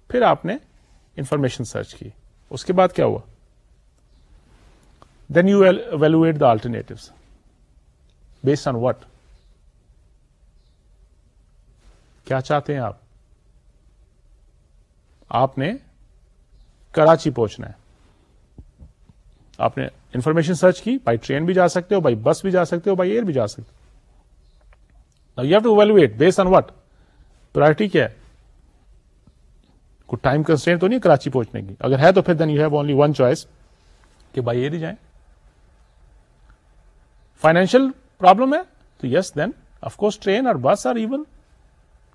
پھر آپ نے انفارمیشن سرچ کی۔ اس کے بعد کیا ہوا؟ Then you evaluate the alternative based on what کیا چاہتے ہیں آپ؟ آپ نے کراچی پہنچنا ہے۔ آپ نے انفارمیشن سرچ کی بائی ٹرین بھی جا سکتے ہو بائی بس بھی جا سکتے ہو بائی ایئر بھی جا سکتے ہو۔ You have to evaluate base on what priority کیا ہے؟ کوئی ٹائم کنسٹینٹ تو نہیں کراچی پہنچنے کی؟ اگر ہے تو پھر then you have only one choice کہ بائی ایئر ہی جائیں۔ فائنینشیل پرابلم ہے تو yes then of course train اور bus are even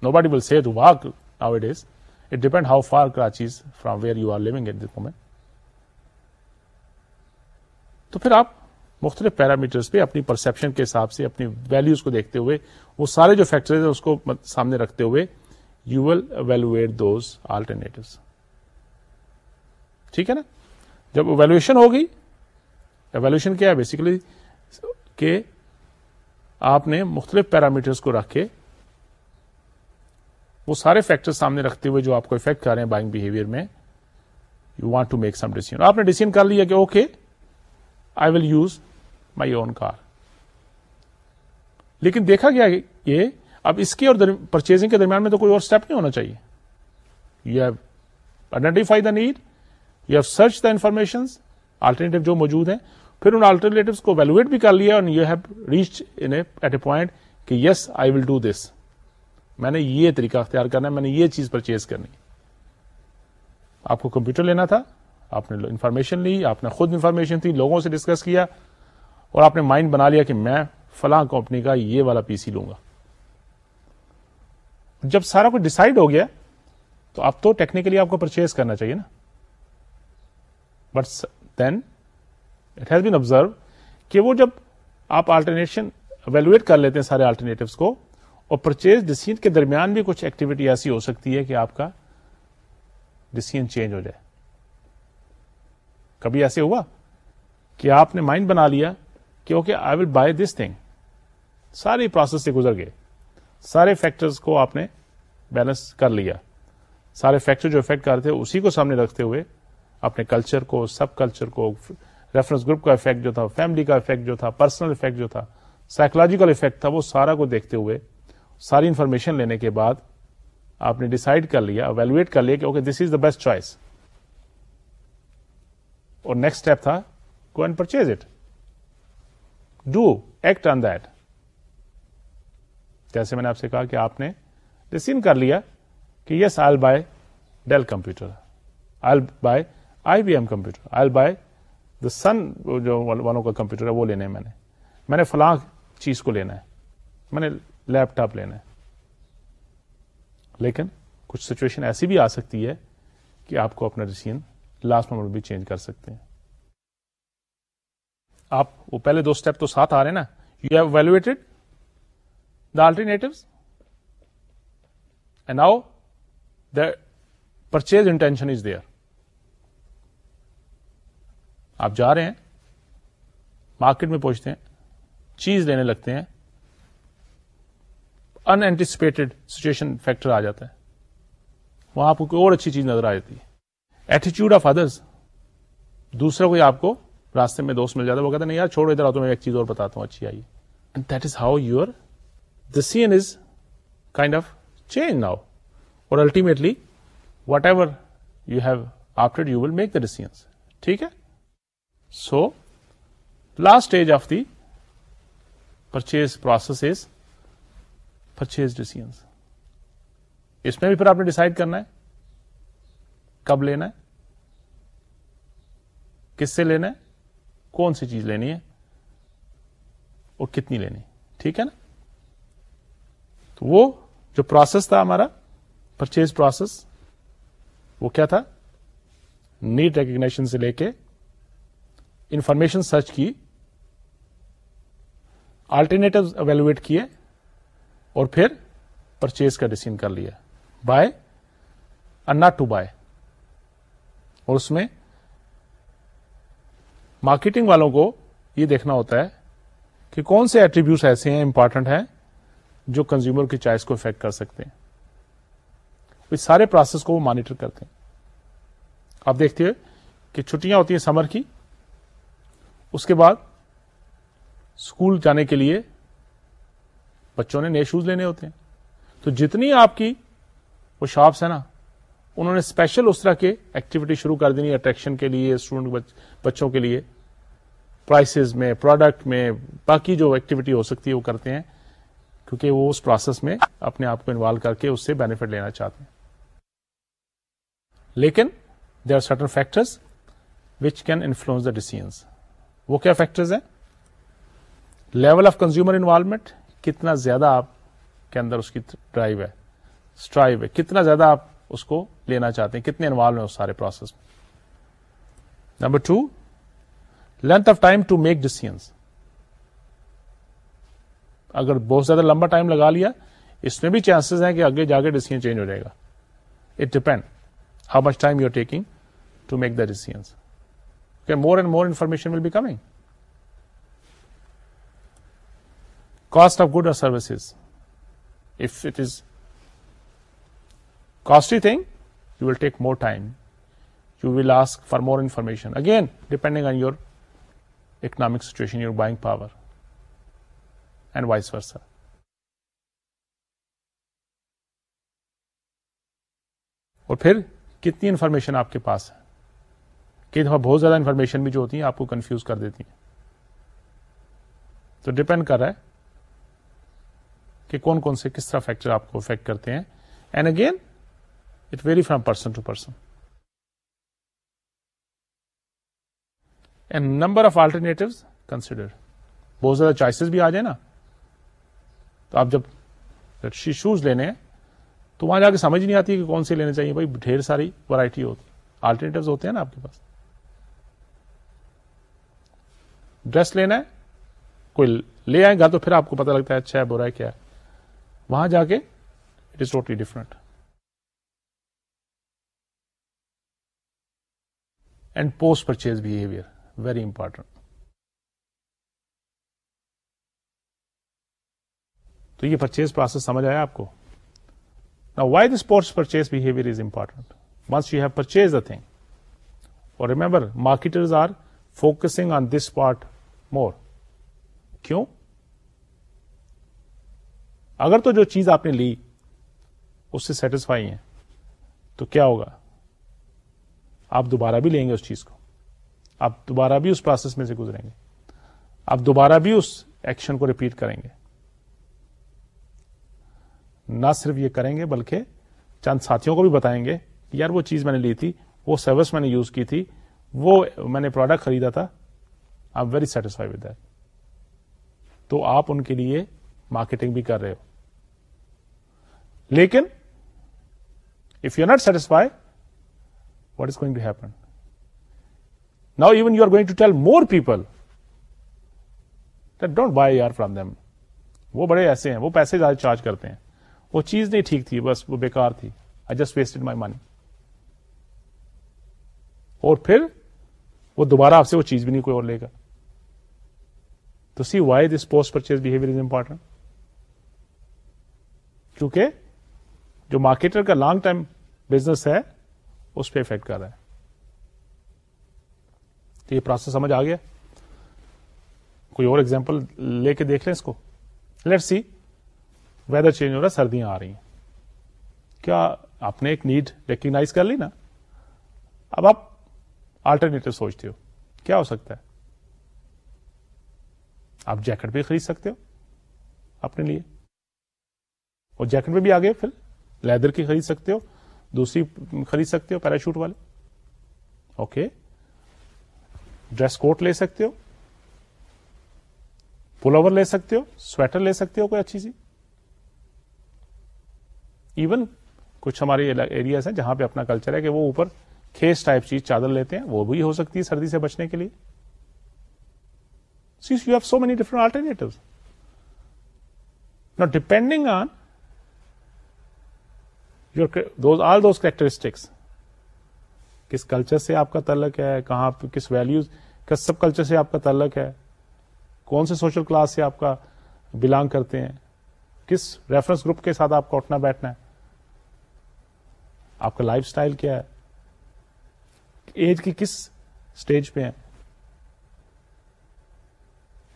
nobody will see to walk now it is it depend how far Karachi from where you are located this moment تو پھر آپ مختلف parameters پہ اپنی perception کے حساب سے اپنی ویلوز کو دیکھتے ہوئے، وہ سارے جو فیکٹر اس کو سامنے رکھتے ہوئے you will evaluate those alternative ٹھیک ہے نا؟ جب اویلویشن ہوگی ایویلوشن کیا ہے؟ بیسیکلی کہ آپ نے مختلف پیرامیٹرز کو رکھ کے وہ سارے فیکٹر سامنے رکھتے ہوئے جو آپ کو افیکٹ کر رہے ہیں بائنگ بہیویئر میں you want to make some decision آپ نے ڈیسیزن کر لیا کہ okay I will use my own car لیکن دیکھا گیا یہ اب اس کے اور پرچیزنگ کے درمیان میں تو کوئی اور اسٹیپ نہیں ہونا چاہیے۔ You have identify the need you have search the information alternative جو موجود ہیں پھر ان آلٹرنیٹو کو ویلویٹ بھی کر لیا you have reach at a point کہ yes I will do this میں نے یہ طریقہ اختیار کرنا ہے، میں نے یہ چیز پرچیز کرنی آپ کو کمپیوٹر لینا تھا، آپ نے انفارمیشن لی، آپ نے خود انفارمیشن تھی، لوگوں سے ڈسکس کیا اور آپ نے مائنڈ بنا لیا کہ میں فلاں کمپنی کا یہ والا پی سی لوں گا۔ جب سارا کچھ ڈسائڈ ہو گیا، تو اب تو ٹیکنیکلی آپ کو پرچیز کرنا چاہیے نا۔ But then it has been observe کہ وہ جب آپ آلٹرنیشن اویلویٹ کر لیتے ہیں سارے آلٹرنیٹوس کو اور پرچیز ڈسیزن کے درمیان بھی کچھ ایکٹیویٹی ایسی ہو سکتی ہے کہ آپ کا ڈسیزن چینج ہو جائے۔ کبھی ایسے ہوا کہ آپ نے مائنڈ بنا لیا کہ okay I will buy this thing ساری پروسیس سے گزر گئے۔ سارے فیکٹرز کو آپ نے بیلنس کر لیا۔ سارے فیکٹر جو افیکٹ کرتے اسی کو سامنے رکھتے ہوئے اپنے کلچر کو سب کلچر کو ریفرنس گروپ کا افیکٹ جو تھا فیملی کا افیکٹ جو تھا پرسنل افیکٹ جو تھا سائیکولوجیکل افیکٹ تھا، وہ سارا کو دیکھتے ہوئے، ساری انفارمیشن لینے کے بعد آپ نے ڈسائڈ کر لیا اویلویٹ کر لیا کہ okay this is the best choice اور نیکسٹ اسٹیپ تھا go and purchase it do act on that جیسے میں نے آپ سے کہا کہ آپ نے ڈسین کر لیا کہ yes I buy Dell computer I buy I B M computer I buy the Sun جو والوں کا کمپیوٹر ہے، وہ لینا ہے میں نے۔ میں نے فلاں چیز کو لینا ہے۔ میں نے لیپ ٹاپ لینا ہے۔ لیکن کچھ سچویشن ایسی بھی آ سکتی ہے کہ آپ کو اپنا ڈیسیزن لاسٹ مومنٹ بھی چینج کر سکتے ہیں۔ آپ وہ پہلے دو اسٹیپ تو ساتھ آ رہے ہیں نا۔ You have evaluated the alternative and now the purchase intention is there آپ جا رہے ہیں مارکیٹ میں پہنچتے ہیں، چیز لینے لگتے ہیں انٹیسپیٹڈ سچویشن فیکٹر آ جاتا ہے۔ وہاں آپ کو کوئی اور اچھی چیز نظر آ جاتی ہے۔ ایٹیچیوڈ آف ادرس دوسرا کوئی آپ کو راستے میں دوست مل جاتا ہے، وہ کہتے نہیں یار چھوڑو ادھر آ تو میں ایک چیز اور بتاتا ہوں، اچھی آئی۔ And that is how your the scene is kind of change now اور ultimately whatever you have after you will make the decisions ٹھیک ہے؟ So last stage of the purchase process is purchase decisions اس میں بھی پھر آپ نے decide کرنا ہے کب لینا ہے، کس سے لینا ہے، کون سی چیز لینی ہے اور کتنی لینی ٹھیک ہے نا؟ تو وہ جو پروسیس تھا ہمارا پرچیز پروسیس وہ کیا تھا؟ نیڈ ریکگنیشن سے لے کے انفارمیشن سرچ کی آلٹرنیٹو اویلویٹ کیے، اور پھر پرچیز کا ڈیسیزن کر لیا۔ بائے ناٹ ٹو بائی اور اس میں مارکیٹنگ والوں کو یہ دیکھنا ہوتا ہے کہ کون سے ایٹریبیوٹس ایسے ہیں امپارٹنٹ ہیں جو کنزیومر کی چوائس کو افیکٹ کر سکتے ہیں۔ اس سارے پروسیس کو وہ مانیٹر کرتے ہیں۔ آپ دیکھتے ہیں کہ چھٹیاں ہوتی ہیں سمر کی اس کے بعد اسکول جانے کے لیے بچوں نے نئے شوز لینے ہوتے ہیں۔ تو جتنی آپ کی وہ شاپس ہیں نا، انہوں نے اسپیشل اس طرح کے ایکٹیویٹی شروع کر دینی اٹریکشن کے لیے اسٹوڈنٹ بچوں کے لیے۔ پرائسز میں پروڈکٹ میں، باقی جو ایکٹیویٹی ہو سکتی ہے وہ کرتے ہیں، کیونکہ وہ اس پروسیس میں اپنے آپ کو انوالو کر کے اس سے بینیفٹ لینا چاہتے ہیں۔ لیکن they are certain factors which can influence the decisions وہ کیا فیکٹرز ہیں؟ لیول آف کنزیومر انوالومنٹ کتنا زیادہ آپ کے اندر اس کی ڈرائیو ہے اسٹرائیو ہے، کتنا زیادہ آپ اس کو لینا چاہتے ہیں، کتنے انوالو ہیں اس سارے پروسیس میں؟ Number two length of time to make decisions اگر بہت زیادہ لمبا ٹائم لگا لیا، اس میں بھی چانسز ہیں کہ آگے جا کے ڈیسیزن چینج ہو جائے گا۔ It depend how much time you are taking to make the decisions more and more information will be coming cost of good or services if it is costly thing you will take more time you will ask for more information again depending on your economic situation your buying power and vice versa اور پھر کتنی information آپ کے پاس ہے؟ کئی دفعہ بہت زیادہ انفارمیشن بھی جو ہوتی ہیں آپ کو کنفیوز کر دیتی ہیں۔ تو ڈپینڈ کر رہا ہے کہ کون کون سے کس طرح فیکٹر آپ کو افیکٹ کرتے ہیں۔ And again it vary from person to person and number of alternative consider بہت زیادہ چوائسیز بھی آ جائے نا۔ تو آپ جب شوز لینے ہیں، تو وہاں جا کے سمجھ نہیں آتی کہ کون سے لینے چاہیے۔ بھائی، ڈھیر ساری ورائٹی ہوتی۔ آلٹرنیٹو ہوتے ہیں نا آپ کے پاس۔ ڈریس لینا ہے، کوئی لے آئے گا تو پھر آپ کو پتا لگتا ہے اچھا ہے، برا ہے، کیا ہے۔ وہاں جا کے it is totally different and post purchase behaviour very important تو یہ پرچیز پروسیس سمجھ آیا آپ کو؟ Why this post purchase behaviour is important once you have purchase the thing اور remember marketers are focusing on this part more کیوں؟ اگر تو جو چیز آپ نے لی، اس سے سیٹسفائی ہیں تو کیا ہوگا؟ آپ دوبارہ بھی لیں گے اس چیز کو۔ آپ دوبارہ بھی اس پروسیس میں سے گزریں گے۔ آپ دوبارہ بھی اس ایکشن کو ریپیٹ کریں گے۔ نہ صرف یہ کریں گے، بلکہ چند ساتھیوں کو بھی بتائیں گے کہ یار وہ چیز میں نے لی تھی، وہ سروس میں نے یوز کی تھی وہ میں نے پروڈکٹ خریدا تھا I am very satisfy with that تو آپ ان کے لیے مارکیٹنگ بھی کر رہے ہو۔ لیکن if you not satisfy what is going to happen now even you are going to tell more people don't buy or from them وہ بڑے ایسے ہیں، وہ پیسے زیادہ چارج کرتے ہیں۔ وہ چیز نہیں ٹھیک تھی، بس وہ بیکار تھی۔ آئی جسٹ ویسٹڈ مائی منی اور پھر وہ دوبارہ آپ سے وہ چیز بھی نہیں کوئی اور لے گا۔ تو see why this post purchase behaviour is important کیونکہ جو مارکیٹر کا لانگ ٹائم بزنس ہے، اس پہ افیکٹ کر رہا ہے۔ تو یہ پروسیس سمجھ آ گیا۔ کوئی اور ایگزامپل لے کے دیکھ لیں اس کو۔ لیٹ سی ویدر چینج ہو رہا سردیاں آ رہی ہیں۔ کیا آپ نے ایک نیڈ ریکگناز کر لی نا؟ اب آپ آلٹرنیٹو سوچتے ہو۔ کیا ہو سکتا ہے؟ آپ جیکٹ بھی خرید سکتے ہو اپنے لیے۔ اور جیکٹ میں بھی آگے پھر لیدر کی خرید سکتے ہو، دوسری خرید سکتے ہو پیراشوٹ والے۔ اوکے ڈریس کوٹ لے سکتے ہو۔ پل اوور لے سکتے ہو سویٹر لے سکتے ہو کوئی اچھی سی۔ ایون کچھ ہمارے ایریاز ہیں جہاں پہ اپنا کلچر ہے کہ وہ اوپر کھیس ٹائپ چیز چادر لیتے ہیں، وہ بھی ہو سکتی ہے سردی سے بچنے کے لیے۔ See you have so many different alternative not depending on your all those characteristics کس کلچر سے آپ کا تعلق ہے، کہاں کس ویلوز کس سب کلچر سے آپ کا تعلق ہے، کون سے سوشل کلاس سے آپ کا بلانگ کرتے ہیں، کس ریفرنس گروپ کے ساتھ آپ کو اٹھنا بیٹھنا ہے، آپ کا لائف اسٹائل کیا ہے۔ ایج کی کس اسٹیج پہ ہیں؟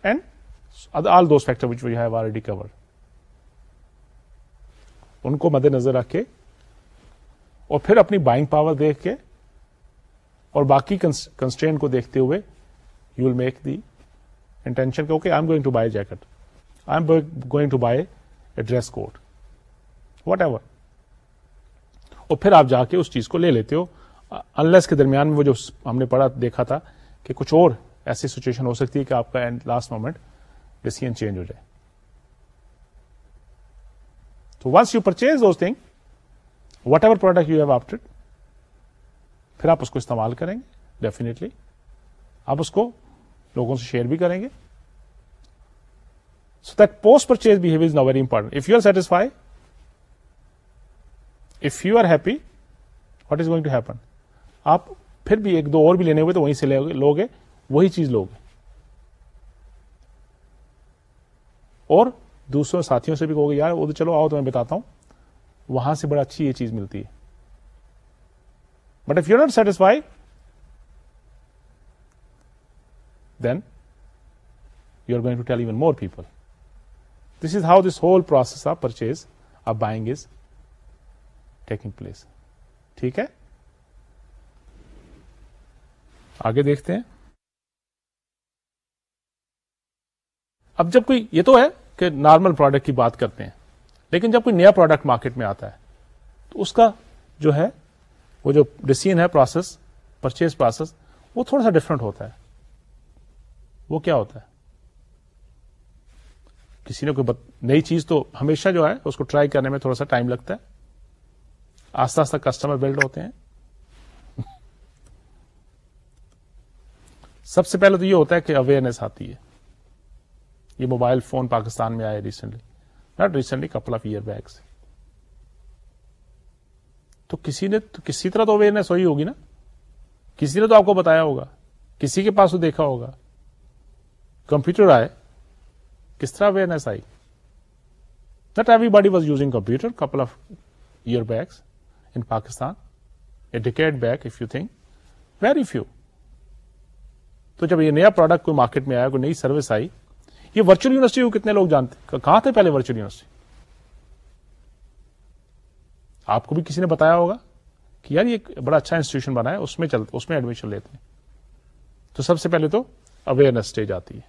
And all those factor which we have already cover ان کو مد نظر رکھ کے اور پھر اپنی بائنگ پاور دیکھ کے اور باقی کنسٹرین کو دیکھتے ہوئے you will make the intention okay I am going to buy jacket I am going to buy a dress code whatever اور پھر آپ جا کے اس چیز کو لے لیتے ہو انلیس کے درمیان میں وہ جو ہم نے پڑھا، دیکھا تھا کہ کچھ اور ایسی سچویشن ہو سکتی ہے کہ آپ کا لاسٹ مومنٹ ڈیسیزن چینج ہو جائے۔ تو once you purchase those thing whatever product you have opted پھر آپ اس کو استعمال کریں گے ڈیفینیٹلی آپ اس کو لوگوں سے شیئر بھی کریں گے۔ So that post purchase behaviour is نا very important if you are satisfy if you are happy what is going to happen آپ پھر بھی ایک دو اور بھی لینے ہوئے تو وہیں سے لوگے، وہی چیز لوگے اور دوسروں ساتھیوں سے بھی کہو گے، یار وہ تو چلو آؤ تو میں بتاتا ہوں، وہاں سے بڑا اچھی یہ چیز ملتی ہے۔ But if you not satisfy then you are going to tell even more people this is how this whole process of purchase of buying is taking place ٹھیک ہے؟ آگے دیکھتے ہیں۔ اب جب کوئی، یہ تو ہے کہ نارمل پروڈکٹ کی بات کرتے ہیں، لیکن جب کوئی نیا پروڈکٹ مارکیٹ میں آتا ہے، تو اس کا جو ہے، وہ جو ڈسیزن ہے پروسیس پرچیز پروسیس وہ تھوڑا سا ڈفرنٹ ہوتا ہے۔ وہ کیا ہوتا ہے؟ کسی نے کوئی نئی چیز تو ہمیشہ جو ہے، اس کو ٹرائی کرنے میں تھوڑا سا ٹائم لگتا ہے۔ آستہ آستہ کسٹمر بلڈ ہوتے ہیں۔ سب سے پہلے تو یہ ہوتا ہے کہ اویئرنیس آتی ہے۔ یہ موبائل فون پاکستان میں آئے recently not recently couple of year back تو کسی نے تو کسی طرح تو اویئرنیس ہوئی ہوگی نا۔ کسی نے تو آپ کو بتایا ہوگا۔ کسی کے پاس تو دیکھا ہوگا۔ کمپیوٹر آئے۔ کس طرح awareness I? Not everybody was using computer couple of year back in Pakistan a decade back if you think very few تو جب یہ نیا پروڈکٹ کوئی مارکیٹ میں آیا، کوئی نئی سروس آئی، یہ ورچوئل یونیورسٹی کو کتنے لوگ جانتے؟ کہاں تھے پہلے ورچوئل یونیورسٹی آپ کو بھی کسی نے بتایا ہوگا کہ یار یہ بڑا اچھا انسٹیٹیوشن بنا ہے، اس میں چلتے اس میں ایڈمیشن لیتے ہیں۔ تو سب سے پہلے تو اویئرنیس اسٹیج آتی ہے۔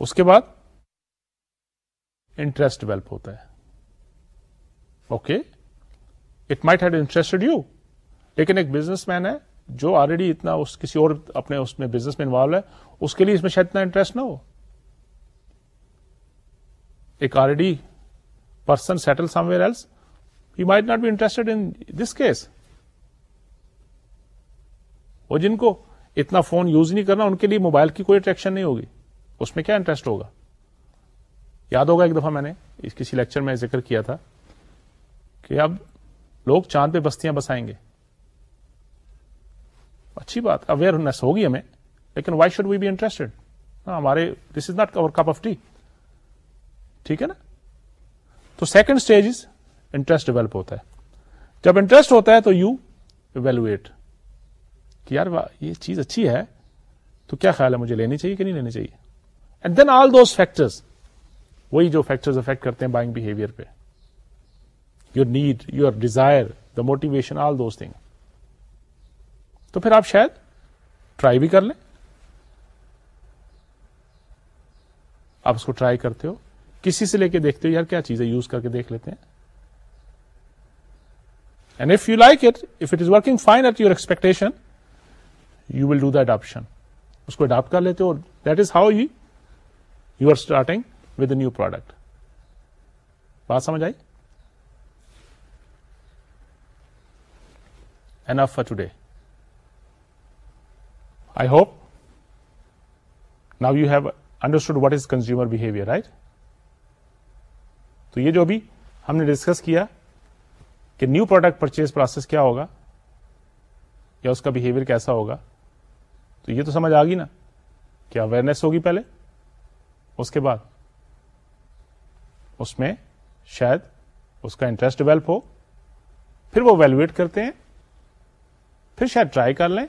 اس کے بعد انٹرسٹ ڈیولپ ہوتا ہے۔ Okay it might had interested you لیکن ایک بزنس مین ہے جو آلریڈی اتنا اس کسی اور اپنے اس میں بزنس میں انوالو ہے، اس کے لیے اس میں شاید اتنا انٹرسٹ نہ ہو۔ ایک already person settle somewhere else you might not be interested in this case وہ جن کو اتنا فون یوز نہیں کرنا، ان کے لیے موبائل کی کوئی اٹریکشن نہیں ہوگی۔ اس میں کیا انٹرسٹ ہوگا؟ یاد ہوگا ایک دفعہ میں نے اس کسی لیکچر میں ذکر کیا تھا کہ اب لوگ چاند پہ بستیاں بسائیں گے۔ اچھی بات اویئرنیس ہوگی ہمیں، لیکن why should we be interested ہمارے this is not over cup of tea ٹھیک ہے نا؟ تو second stage is interest develop ہوتا ہے۔ جب انٹرسٹ ہوتا ہے تو یو ایویلویٹ کہ یار یہ چیز اچھی ہے، تو کیا خیال ہے، مجھے لینی چاہیے کہ نہیں لینی چاہیے؟ And then all those factors وہی جو فیکٹرز افیکٹ کرتے ہیں بائنگ بہیویئر پہ۔ Your need your desire the motivation all those thing تو پھر آپ شاید ٹرائی بھی کر لیں۔ آپ اس کو ٹرائی کرتے ہو۔ کسی سے لے کے دیکھتے ہو، یار، کیا چیزیں یوز کر کے دیکھ لیتے ہیں؟ And if you like it if it is working fine at your expectation you will do the adaptation اس کو اڈاپٹ کر لیتے ہو that is how you you are starting with a new product بات سمجھ آئی؟ Enough for today I hope now you have understood what is consumer behaviour right تو یہ جو بھی ہم نے ڈسکس کیا کہ نیو پروڈکٹ پرچیز پروسیس کیا ہوگا یا اس کا بہیویئر کیسا ہوگا، تو یہ تو سمجھ آ گئی نا کہ اویئرنیس ہوگی پہلے، اس کے بعد اس میں شاید اس کا انٹرسٹ ڈیولپ ہو، پھر وہ ویلویٹ کرتے ہیں، پھر شاید ٹرائی کر لیں۔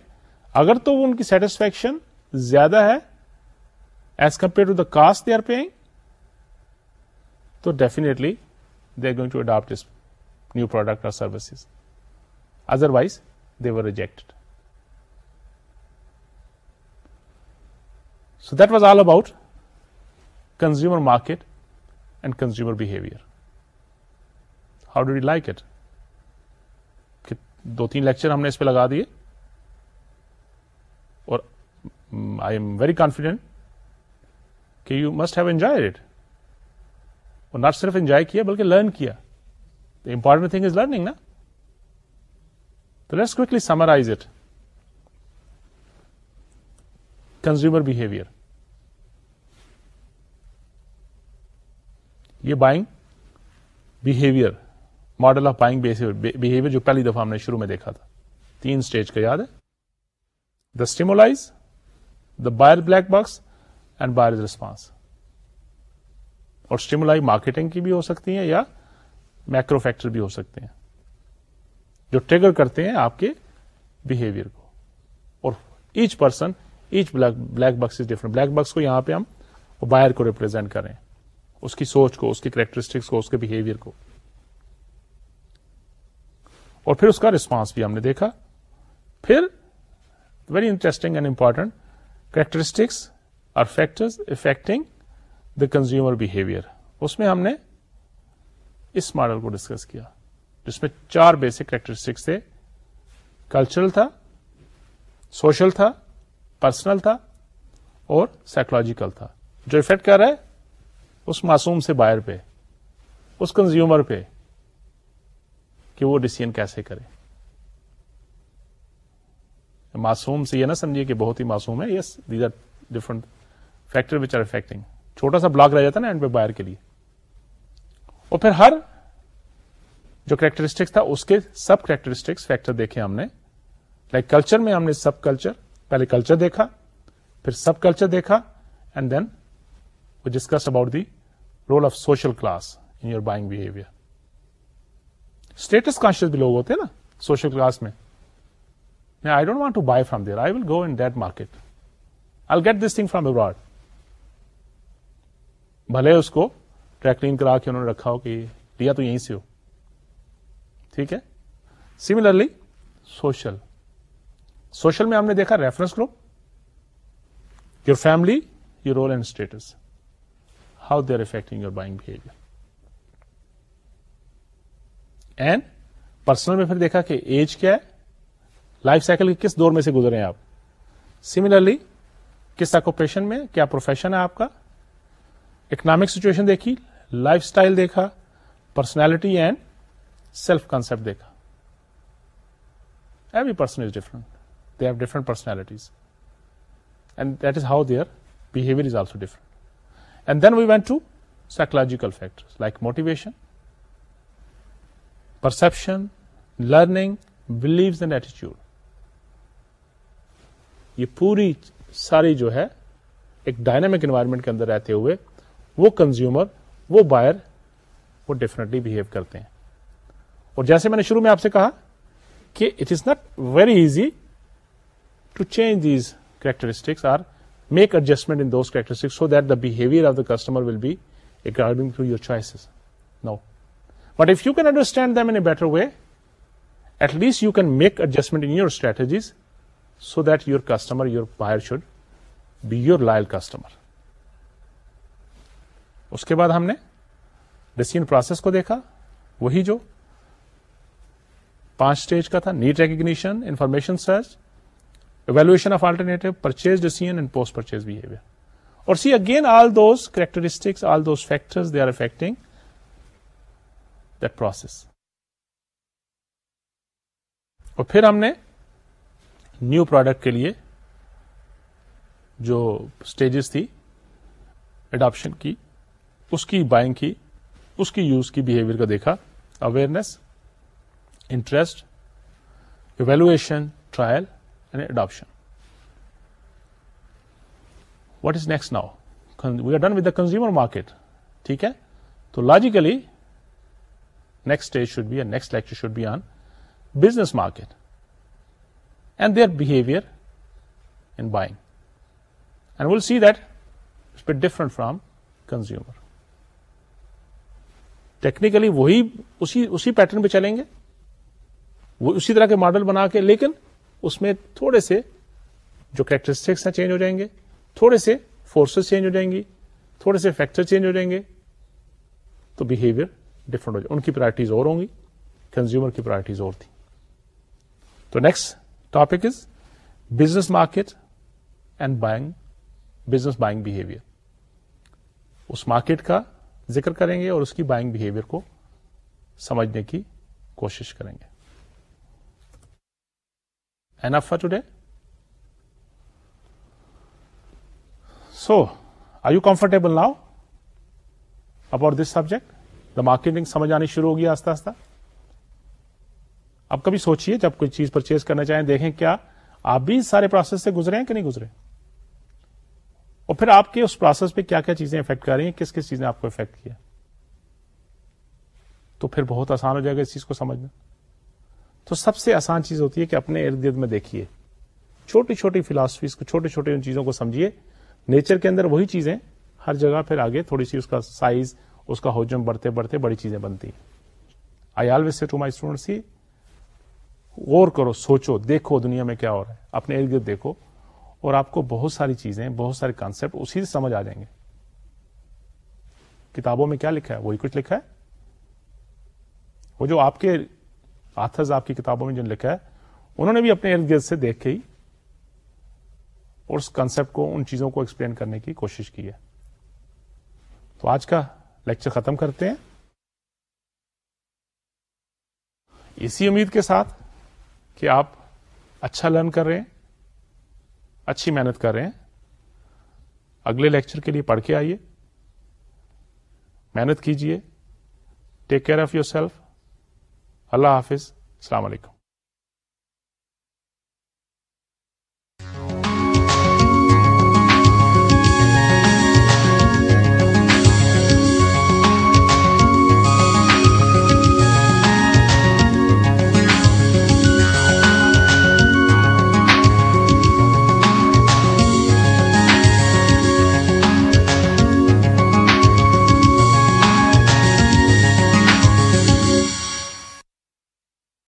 اگر تو وہ ان کی سیٹسفیکشن زیادہ ہے as compare to the cost they are paying تو definitely they are going to adapt this new product اور services otherwise they were reject so that was all about consumer market and consumer behaviour how do you like it دو تین lecture ہم نے اس پہ لگا دیے. اور آئی ایم ویری کانفیڈینٹ کہ you must have enjoy it اور ناٹ صرف انجوائے کیا بلکہ لرن کیا. The important thing is learning نا تو let's quickly summarise it consumer behaviour یہ buying behaviour model of buying behaviour جو پہلی دفعہ ہم نے شروع میں دیکھا تھا. تین اسٹیج کا، یاد ہے؟ The stimulise the buyer black box and buyer response اور اسٹیمولائی مارکیٹنگ کی بھی ہو سکتی ہیں یا میکرو فیکٹر بھی ہو سکتے ہیں جو ٹریگر کرتے ہیں آپ کے بہیویئر کو. اور each person each black box is different black box کو یہاں پہ ہم بائر کو ریپرزینٹ کریں اس کی سوچ کو، اس کی کریکٹرسٹکس کو، اس کے بہیویئر کو. اور پھر اس کا ریسپانس بھی ہم نے دیکھا. پھر very interesting and important characteristics are factor affecting the consumer behaviour اس میں ہم نے اس ماڈل کو ڈسکس کیا، جس میں چار بیسک کریکٹرسٹکس تھے. کلچرل تھا سوشل تھا پرسنل تھا، اور سائکولوجیکل تھا. جو افیکٹ کر رہا ہے اس معصوم سے باہر پہ، اس کنزیومر پہ، کہ وہ ڈسیزن کیسے کرے. معصوم سے یہ نہ سمجھیے کہ بہت ہی معصوم ہے۔ Yes these are different factor which are affecting چھوٹا سا بلاک رہ جاتا نا اینڈ پہ باہر کے لیے۔ اور پھر ہر جو کریکٹرسٹکس تھا، اس کے سب کریکٹرسٹکس فیکٹر دیکھے ہم نے۔ لائک کلچر میں ہم نے سب کلچر پہلے کلچر دیکھا، پھر سب کلچر دیکھا and then discuss about the role of social class in your buying behaviour status conscious بھی لوگ ہوتے ہیں نا سوشل کلاس میں۔ I don't want to buy from there I will go in that market I get this thing from abroad بھلے اس کو ٹریکلین کرا کے انہوں نے رکھا ہو کہ لیا تو یہیں سے ہو ٹھیک ہے سملرلی سوشل سوشل میں ہم نے دیکھا reference group your family your role and status how they are affecting your buying behaviour and personal میں پھر دیکھا کہ ایج کیا ہے لائف سائیکل کے کس دور میں سے گزرے ہیں آپ؟ سملرلی کس آکوپیشن میں؟ کیا پروفیشن ہے آپ کا؟ اکنامک سچویشن دیکھی لائف اسٹائل دیکھا پرسنالٹی اینڈ سیلف کانسپٹ دیکھا۔ Every person is different they have different personalities and that is how their behaviour is also different and then we went to psychological factor like motivation perception learning beliefs and ایٹیچیوڈ یہ پوری ساری جو ہے ایک dynamic environment کے اندر رہتے ہوئے وہ کنزیومر وہ بائر وہ ڈیفینیٹلی بہیو کرتے ہیں۔ اور جیسے میں نے شروع میں آپ سے کہا کہ it is not very easy to change these characteristics are make adjustment in those characteristics so that the behaviour of the customer will be according to your choices no but if you can understand them in better way at least you can make adjustment in your strategies so that your customer your buyer should be your loyal customer اس کے بعد ہم نے ڈسین process کو دیکھا، وہی جو پانچ stage کا تھا need recognition information search evaluation of alternative purchase decision and post purchase behaviour اور see again all those characteristics all those factor they are affecting that process اور پھر ہم نے نیو پروڈکٹ کے لیے جو اسٹیجز تھی اڈاپشن کی، اس کی بائنگ کی، اس کی یوز کی بہیویئر کو دیکھا awareness interest evaluation trial and adaptation what is next now we are done with the consumer market ٹھیک ہے؟ تو logically next stage should be next lecture should be on business market and their behaviour in buying and will see that it's bit different from consumer technically وہی اسی اسی pattern پہ چلیں گے وہ اسی طرح کے ماڈل بنا کے لیکن اس میں تھوڑے سے جو کریکٹرسٹکس ہیں چینج ہو جائیں گے تھوڑے سے فورسز چینج ہو جائیں گی تھوڑے سے فیکٹر چینج ہو جائیں گے تو بہیویئر ڈفرنٹ ہو جائے ان کی پرائرٹیز اور ہوں گی کنزیومر کی پرائرٹیز اور تھی تو next topic is business market and buying business buying behaviour us market کا ذکر کریں گے اور اس کی بائنگ بہیویئر کو سمجھنے کی کوشش کریں گے۔ Enough for today so are you comfortable now about this subject the marketing سمجھ آنی شروع ہوگی آستہ آستہ اب کبھی سوچیے جب کوئی چیز پرچیز کرنا چاہیں، دیکھیں کیا آپ بھی سارے پروسیس سے گزرے ہیں کہ نہیں گزرے؟ اور پھر آپ کے اس پروسیس پہ کیا کیا چیزیں افیکٹ کر رہی ہیں؟ کس کس چیز نے آپ کو افیکٹ کیا؟ تو پھر بہت آسان ہو جائے گا اس چیز کو سمجھنا۔ تو سب سے آسان چیز ہوتی ہے کہ اپنے ارد گرد میں دیکھیے۔ چھوٹی چھوٹی فلاسفیز کو، چھوٹے چھوٹے ان چیزوں کو سمجھیے۔ نیچر کے اندر وہی چیزیں، ہر جگہ پھر آگے تھوڑی سی اس کا سائز اس کا ہوجم بڑھتے بڑھتے بڑی چیزیں بنتی آئی always say to my student غور کرو، سوچو، دیکھو دنیا میں کیا ہو رہا ہے۔ اپنے ارد گرد دیکھو اور آپ کو بہت ساری چیزیں، بہت سارے کانسیپٹ اسی سے سمجھ آ جائیں گے۔ کتابوں میں کیا لکھا ہے؟ وہی کچھ لکھا ہے۔ وہ جو آپ کے آتھرز، آپ کی کتابوں میں جن لکھا ہے، انہوں نے بھی اپنے ارد گرد سے دیکھ کے ہی اور اس کنسپٹ کو، ان چیزوں کو ایکسپلین کرنے کی کوشش کی ہے۔ تو آج کا لیکچر ختم کرتے ہیں۔ اسی امید کے ساتھ کہ آپ اچھا لرن کر رہے ہیں، اچھی محنت کر رہے ہیں، اگلے لیکچر کے لیے پڑھ کے آئیے، محنت کیجیے take care of yourself Allah حافظ، السلام علیکم۔